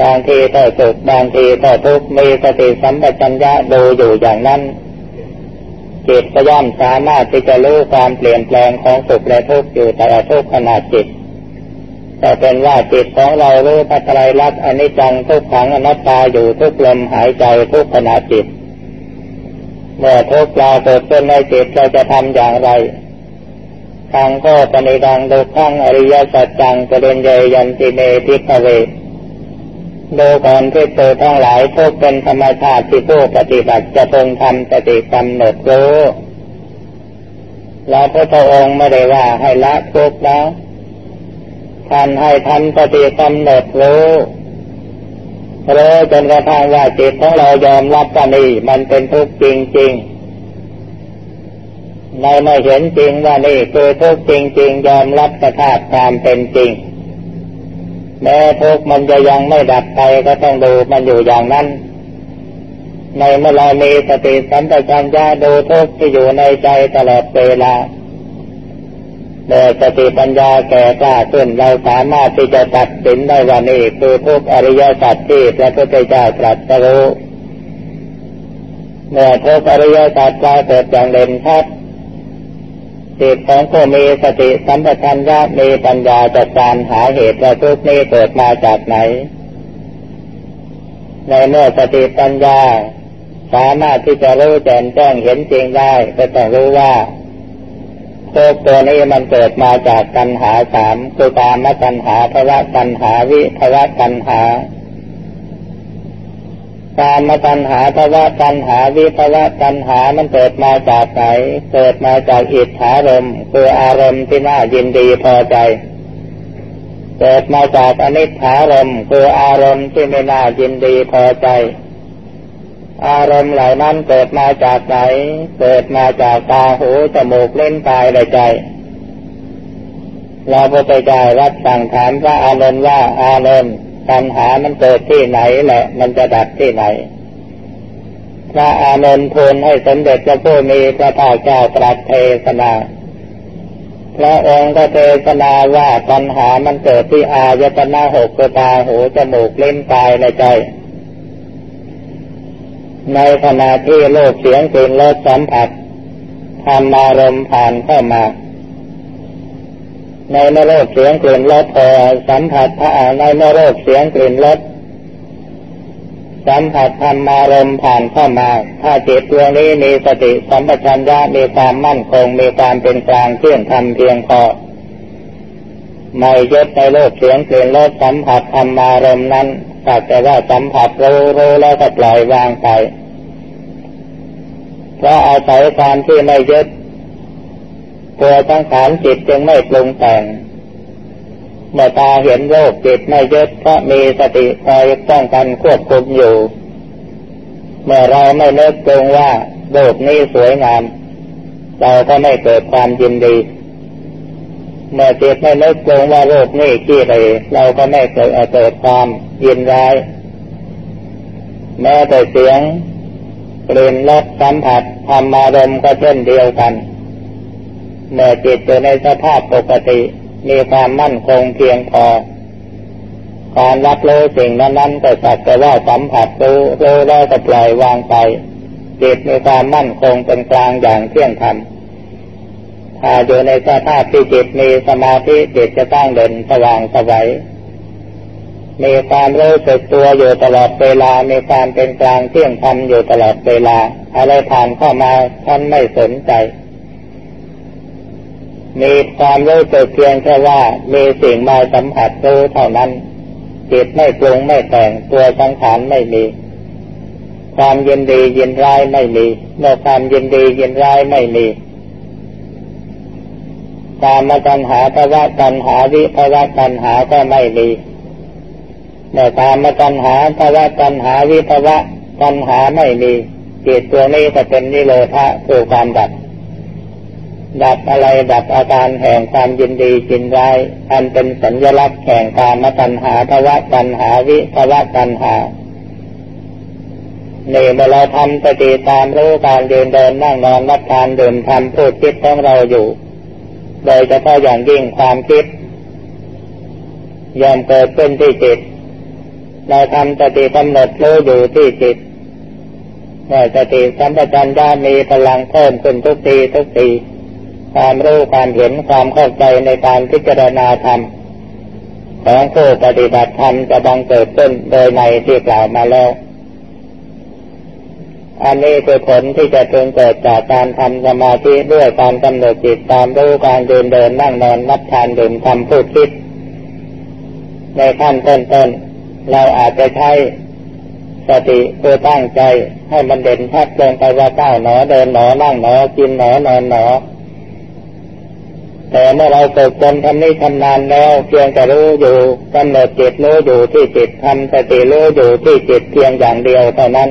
บางทีก็สุขบางทีก็ทุกข์มีสติสัมปชัญญะดูอยู่อย่างนั้นจิตก็ย่อมสามารถที่จะรู้ความเปลี่ยนแปลงของสุขและทุกข์อยู่แต่ละทุกขณะจิต แต่เป็นว่าจิตของเรารู้ปัจจัยรักอนิจจังทุกขังอนัตตาอยู่ทุกลมหายใจทุกขณะจิต เมื่อทุกปรากฏขึ้นในจิตเราจะทำอย่างไรทางก็ปณิดังดูขังอริยสัจจังจะเดินเยยันติเมทิกเวดูก่อนที่ตัวทั้งหลายทุกเป็นธรรมชาติที่ผู้ปฏิบัติจะทรงทำสติกำหนดรู้แล้วพระองค์ไม่ได้ว่าให้ละทุกแล้ว ท่านให้ทำปฏิกำหนดรู้รู้จนกระทั่งว่าจิตของเรายอมรับว่านี่มันเป็นทุกข์จริงๆในไม่เห็นจริงว่านี่คือทุกข์จริง ๆ ยอมรับสภาพความเป็นจริง แม้ทุกข์มันจะยังไม่ดับไปก็ต้องดูมันอยู่อย่างนั้น ในเมื่อเรามีสติสัมปชัญญะดูทุกข์ที่อยู่ในใจตลอดเวลา เมื่อสติปัญญาแก่กล้าขึ้นเราสามารถที่จะตัดสินได้ว่านี่คือทุกอริยสัจที่พระพุทธเจ้าตรัสรู้เมื่อทุกอริยสัจปรากฏอย่างเด่นชัดจิตของผู้มีสติสัมปชัญญะมีปัญญาจัดการหาเหตุว่าทุกนี้เกิดมาจากไหน ในเมื่อสติปัญญา สามารถที่จะรู้แจ้งแจ้งเห็นจริงได้ก็ต้องรู้ว่า โลกตัวนี้มันเกิดมาจากตัณหาสามคือตามตัณหาภวะตัณหาวิภวะตัณหาตามตัณหาภวะตัณหาวิภวะตัณหามันเกิดมาจากไหน เกิดมาจากอิทธารมคืออารมณ์ที่น่ายินดีพอใจ เกิดมาจากอนิจฐารมคืออารมณ์ที่ไม่น่ายินดีพอใจ อารมณ์เหล่านั้นเกิดมาจากไหน เกิดมาจากตาหูจมูกเล่นกายและใจ เราพระเจ้ารับสั่งถามพระอานนท์ว่าอานนท์ปัญหามันเกิดที่ไหนแหละ มันจะดับที่ไหน พระอานนท์ทูลให้สมเด็จพระผู้มีพระภาคเจ้าตรัสเทศนาพระองค์ก็เทศนาว่าปัญหามันเกิดที่อายตนะหกตาหูจมูกเล่นกายและใจ ในขณะที่โลกเสียงกลิ่นรสสัมผัสธรรมารมผ่านเข้ามา ในเมโลกเสียงกลิ่นรสพอสัมผัสพระในโลกเสียงกลิ่นรสสัมผัสธรรมารมผ่านเข้ามา ถ้าจิตดวงนี้มีสติสัมปชัญญะมีความมั่นคงมีความเป็นกลางเที่ยงธรรมเพียงพอไม่ยึดในโลกเสียงกลิ่นรสสัมผัสธรรมารมนั้น สักแต่ว่าสัมผัสรู้รู้แล้วก็ปล่อยวางไปเพราะอาศัยความที่ไม่ยึดตัวสังขารจิตจึงไม่ปรุงแต่งเมื่อตาเห็นโลกจิตไม่ยึดก็มีสติคอยป้องกันควบคุมอยู่ เมื่อเราไม่เลิกตรงว่าโลกนี้สวยงาม เราก็ไม่เกิดความยินดี เมื่อจิตไม่เลิกตรงว่าโลกนี้ขี้เลยเราก็ไม่เกิดเกิดความยินร้าย แม้แต่เสียงกลิ่นรสสัมผัสธรรมารมก็เช่นเดียวกัน เมื่อจิตอยู่ในสภาพปกติมีความมั่นคงเพียงพอ การรับรู้สิ่งนั้นๆก็สักแต่ว่าสัมผัสรู้รู้แล้วก็ปล่อยวางไปจิตมีความมั่นคงเป็นกลางอย่างเที่ยงธรรม อยู่ในสภาพที่จิตมีสมาธิจิตจะตั้งเด่นสว่างสวัยมีความรู้สึกตัวอยู่ตลอดเวลา มีความเป็นกลางเที่ยงธรรมอยู่ตลอดเวลา อะไรผ่านเข้ามาท่านไม่สนใจ มีความรู้สึกเพียงแค่ว่ามีสิ่งมาสัมผัสรู้เท่านั้น จิตไม่ปรุงไม่แต่งตัวสังขารไม่มี ความยินดียินร้ายไม่มี เมื่อความยินดียินร้ายไม่มี ตามมาตัญหาภวะตัญหาวิภวะตัญหาก็ไม่มีเมื่อตามมาตัณหาภวะตัณหาวิภวะตัณหาไม่มีจิตตัวนี้จะเป็นนิโรธะคือความดับ ดับอะไรดับอาการแห่งความยินดีจินร้ายอันเป็นสัญลักษณ์แห่งการมตัณหาภวะตัณหาวิภวะตัณหานี่เมื่อเราทำปฏิตามรู้การเดินเดินนั่งนอนรับทานดื่มทำพูดคิดของเราอยู่ โดยเฉพาะอย่างยิ่งความคิดยอมเกิดขึ้นที่จิต เราทำสติกำหนดรู้อยู่ที่จิตเมื่อสติสัมปชัญญะมีพลังเพิ่มขึ้นทุกทีทุกทีความรู้ความเห็นความเข้าใจในการพิจารณาธรรมของผู้ปฏิบัติธรรมจะบังเกิดขึ้นโดยในที่กล่าวมาแล้ว อันนี้คือผลที่จะเกิดเกิดจากการทำสมาธิด้วยการกำหนดจิตตามรู้การเดินเดินนั่งนอนนับทานดื่มทำพูดคิด ในขั้นต้นๆเราอาจจะใช้สติเพื่อตั้งใจให้มันเด่นชัดลงไปว่าก้าวหนอเดินหนอนั่งหนอกินหนอนอนหนอ แต่เมื่อเราฝึกจนทำนี้ทำนานแล้ว เพียงแต่รู้อยู่กำหนดจิตรู้อยู่ที่จิตทำสติรู้อยู่ที่จิตเพียงอย่างเดียวเท่านั้น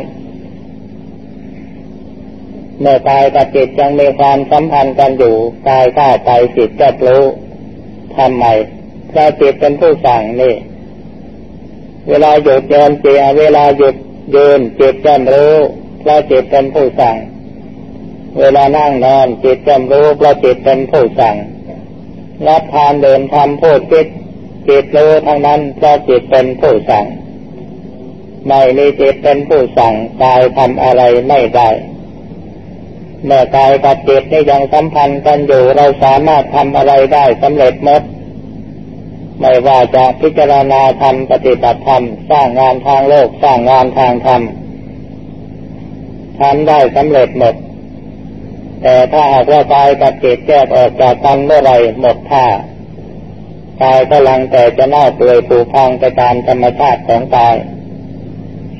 เมื่อกายกับจิตยังมีความสัมพันธ์กันอยู่กายก้าวไปจิตก็รู้ทำไมเพราะจิตเป็นผู้สั่งนี่ เวลาหยุดเดินเสียเวลาหยุดยืนจิตจำรู้เพราะจิตเป็นผู้สั่ง เวลานั่งนอนจิตจำรู้เพราะจิตเป็นผู้สั่งรับทานเดินทำพูดคิดจิตรู้ทั้งนั้นเพราะจิตเป็นผู้สั่ง ไม่มีจิตเป็นผู้สั่งกายทำอะไรไม่ได้ เมื่อกายกับจิตนี่ยังสัมพันธ์กันอยู่เราสามารถทำอะไรได้สำเร็จหมด ไม่ว่าจะพิจารณาธรรมปฏิบัติธรรม สร้างงานทางโลก สร้างงานทางธรรมทำได้สำเร็จหมด แต่ถ้าหากว่ากายกับจิตแยกออกจากกันเมื่อไรหมดท่ากายก็ลังแต่จะเน่าเปื่อยผุพังไปตามธรรมชาติของกาย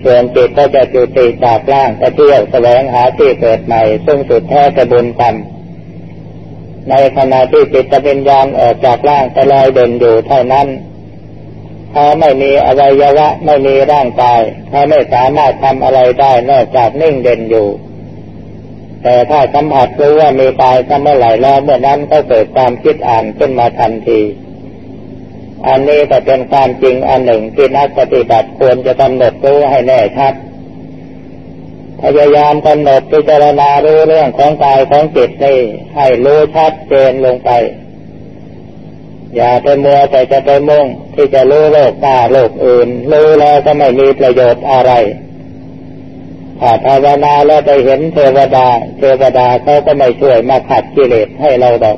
ส่วนจิตก็จะจุติจากร่างไปเที่ยวแสวงหาที่เกิดใหม่ ซึ่งสุดแท้จะบุญกรรมในขณะที่จิตวิญญาณออกจากร่างไปลอยเด่นอยู่เท่านั้นเขาไม่มีอวัยวะไม่มีร่างกายเขาไม่สามารถทำอะไรได้นอกจากนิ่งเด่นอยู่ แต่ถ้าสัมผัสรู้ว่ามีกายทำเมื่อไหร่แล้วเมื่อนั้นก็เกิดความคิดอ่านขึ้นมาทันที อันนี้ก็เป็นความจริงอันหนึ่งที่นักปฏิบัติควรจะกำหนดรู้ให้แน่ชัด พยายามกำหนดพิจารณารู้เรื่องของกายของจิตนี่ให้รู้ชัดเจนลงไป อย่าไปมัวแต่จะไปมุ่งที่จะรู้โลกหน้าโลกอื่น รู้แล้วก็ไม่มีประโยชน์อะไรถ้าภาวนาแล้วไปเห็นเทวดา เทวดาเขาก็ไม่ช่วยมาขัดกิเลสให้เราดอก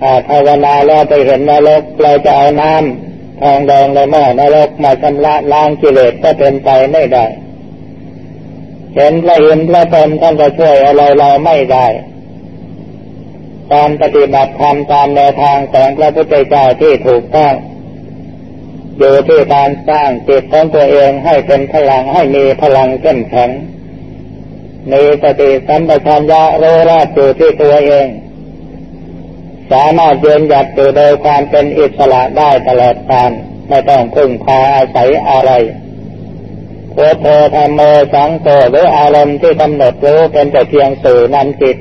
ถ้าภาวนาแล้วไปเห็นนรกเราจะเอาน้ำทองแดงในหม้อนรกมาชำระล้างกิเลสก็เป็นไปไม่ได้ เห็นพระอินทร์พระตนท่านก็ช่วยอะไรเราไม่ได้การปฏิบัติธรรมตามแนวทางของพระพุทธเจ้าที่ถูกต้องอยู่ที่การสร้างจิตของตัวเองให้เป็นพลังให้มีพลังเข้มแข็งมีสติสัมปชัญญะรู้รอบอยู่ที่ตัวเอง สามารถเยืนหยัดอยู่โดยความเป็นอิสระได้ตลอดกาลไม่ต้องพึ่งพาอาศัยอะไรพุทโธธรรมโมสังโฆหรืออารมณ์ที่กำหนดรู้เป็นแต่เพียงสื่อนำจิต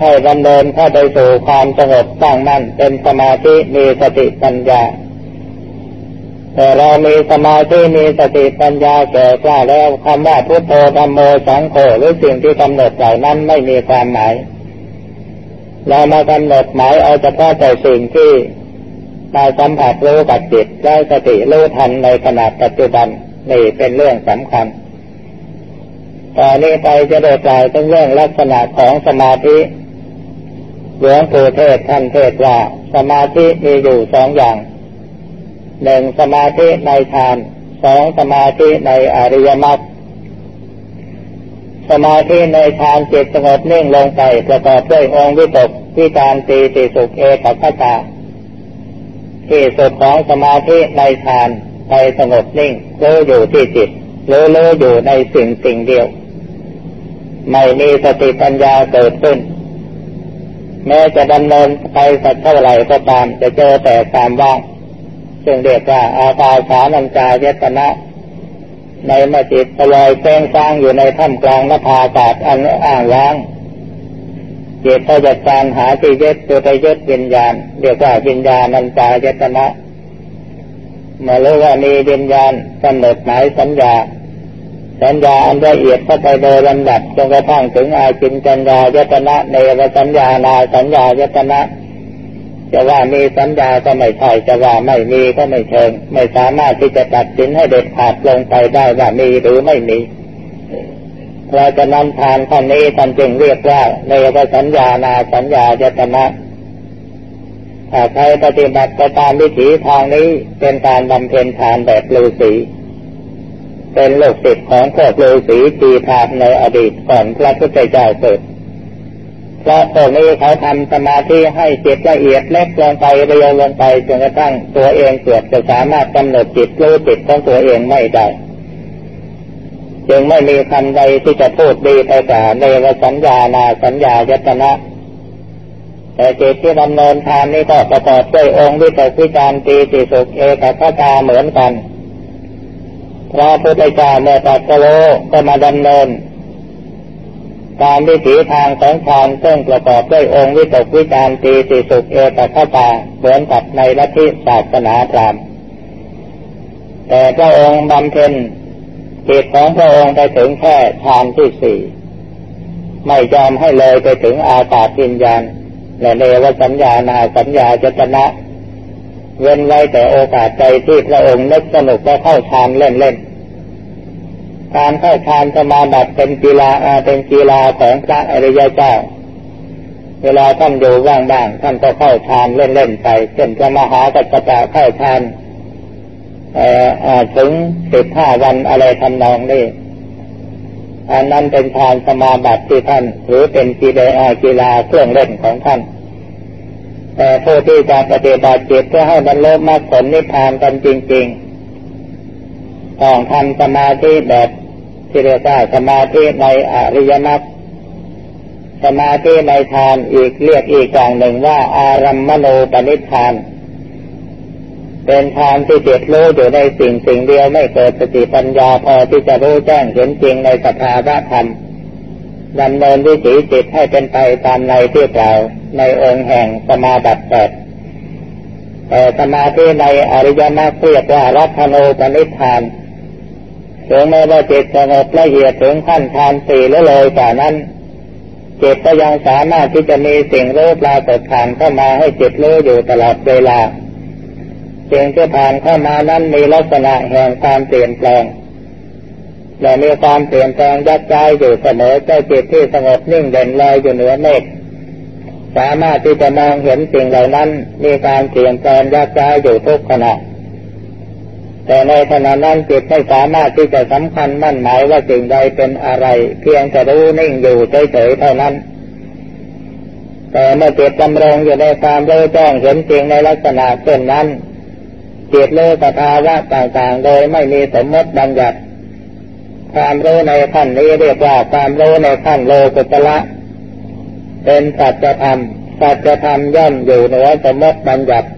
ให้ดำเนินเข้าไปสู่ความสงบตั้งมั่นเป็นสมาธิมีสติปัญญา แต่เรามีสมาธิมีสติปัญญาแก่กล้าแล้วคำว่าพุทโธธรรมโมสังโฆหรือสิ่งที่กำหนดเหล่านั้นไม่มีความหมาย เรามากำหนดหมายเอาเฉพาะแต่สิ่งที่มาสัมผัสรู้กับจิตและสติรู้ทันในขณะปัจจุบันนี่เป็นเรื่องสำคัญต่อนนี้ไปจะได้กล่าวถึงเรื่องลักษณะของสมาธิหลวงปู่เทศท่านเทศว่าสมาธิมีอยู่สองอย่างหนึ่งสมาธิในฌานสองสมาธิในอริยมรรค สมาธิในฌานจิตสงบนิ่งลงไปประกอบด้วยองค์วิตกวิการตีติสุขเอกขตาที่สุดของสมาธิในฌานไปสงบนิ่งรู้อยู่ที่จิตรู้รู้อยู่ในสิ่งสิ่งเดียว ไม่มีสติปัญญาเกิดขึ้น แม้จะดำเนินไปสักเท่าไหร่ก็ตามจะเจอแต่ความว่างซึ่งเรียกว่าอาตาสานัญจายตนะ ในมจิตลอยแสงสร้างอยู่ในถ้ำกลางนภาอากาศอันอ่างว่างจิตก็จะการหาที่ยึดตัวไปยึดวิญญาณเรียกว่าวิญญาณัญจายตนะเมารู้ว่ามีวิญญาณกำหนดหมายสัญญา สัญญาอันละเอียดเข้าไปโดยลำดับจนกระทั่งถึงอาจินจัญญายตนะในวสัญญานาสัญญายตนะ จะว่ามีสัญญาก็ไม่ใช่จะว่าไม่มีก็ไม่เชิง ไม่สามารถที่จะตัดสินให้เด็ดขาดลงไปได้ว่ามีหรือไม่มีเราะฉะนั้นทานท่านนี้ท่านจึงเรียกว่าในวสัญญานาสัญญายตนะถ้าใครปฏิบัติไปตามวิถีทางนี้เป็นการบำเพ็ญทานแบบฤาษีเป็นโลกศิษย์ของพวกฤาษีตีพาในอดีตก่อนพระพุทธเจ้าเกิด เพราะตรงนี้เขาทำสมาธิให้จิตละเอียดเล็กลงไปเรียวลงไปจนกระทั่งตัวเองเกิดจะสามารถกำหนดจิตรู้จิตของตัวเองไม่ได้จึงไม่มีคำใดที่จะพูดดีไปกว่าในวสัญญานาสัญญายตนะ แต่จิตที่ดำเนินทานนี้ก็ประกอบด้วยองค์วิตกวิจารตีติสุขเอกคตาเหมือนกันพระพุทธเจ้าเมื่อตัดโลก็มาดำเนิน ตามวิถีทางของฌานซึ่งประกอบด้วยองค์วิตกวิจารตีติสุขเอกคตาเหมือนกับในลัทธิศาสนาพราหมณ์แต่พระองค์บำเพ็ญจิตของพระองค์ไปถึงแค่ฌานที่สี่ไม่ยอมให้เลยไปถึงอากาศวิญญาณและเนวสัญญานาสัญญาจตนะเว้นไว้แต่โอกาสใจที่พระองค์นึกสนุกและเข้าฌานเล่นๆ การเข้าฌานสมาบัติเป็นกีฬาเป็นกีฬาของพระอริยเจ้า เวลาท่านอยู่ว่างๆท่านก็เข้าฌานเล่นๆไปเช่นพระมหากัจจาเข้าฌานถึงสิบห้าวันอะไรทำนองนี้อันนั้นเป็นฌานสมาบัติที่ท่านถือเป็นกีฬากีฬาเครื่องเล่นของท่าน แต่ผู้ที่จะปฏิบัติจิตเพื่อให้บรรลุมรรคผลนิพพานกันจริง ๆ ต้องทำสมาธิแบบ ที่เรียกว่าสมาธิในอริยมรรคสมาธิในฌานอีกเรียกอีกอย่างหนึ่งว่า อารัมมโนปนิธาน เป็นทางที่จิตรู้อยู่ในสิ่งสิ่งเดียวไม่เกิดสติปัญญาพอที่จะรู้แจ้งเห็นจริงในสภาวะธรรมดำเนินวิถีจิตให้เป็นไปตามในที่กล่าวในองค์แห่งสมาบัติแปดแต่สมาธิในอริยมรรคเรียกว่ารัตโนปนิธาน ถึงแม้ว่าจิตสงบละเอียดถึงขั้นทานสี่แล้วเลยจากนั้นจิตก็ยังสามารถที่จะมีสิ่งรู้ปรากฏผ่านเข้ามาให้จิตรู้อยู่ตลอดเวลาสิ่งที่ผ่านเข้ามานั้นมีลักษณะแห่งความเปลี่ยนแปลงและมีความเปลี่ยนแปลงยักย้ายอยู่เสมอเจ้าจิตที่สงบนิ่งเด่นลอยอยู่เหนือเมฆสามารถที่จะมองเห็นสิ่งเหล่านั้น มีการเปลี่ยนแปลงยักย้ายอยู่ทุกขณะ แต่ในขณะนั้นจิตไม่สามารถที่จะสำคัญมั่นหมายว่าสิ่งใดเป็นอะไร เพียงแต่รู้นิ่งอยู่เฉยๆเท่านั้น แต่เมื่อจิตดำรงอยู่ในความรู้แจ้งเห็นจริงในลักษณะเช่นนั้นจิตรู้สภาวะต่างๆ โดยไม่มีสมมติบัญญัติ ความรู้ในขั้นนี้เรียกว่าความรู้ในขั้นโลกุตละ เป็นสัจธรรมสัจธรรมย่อมอยู่เหนือสมมติบัญญัติ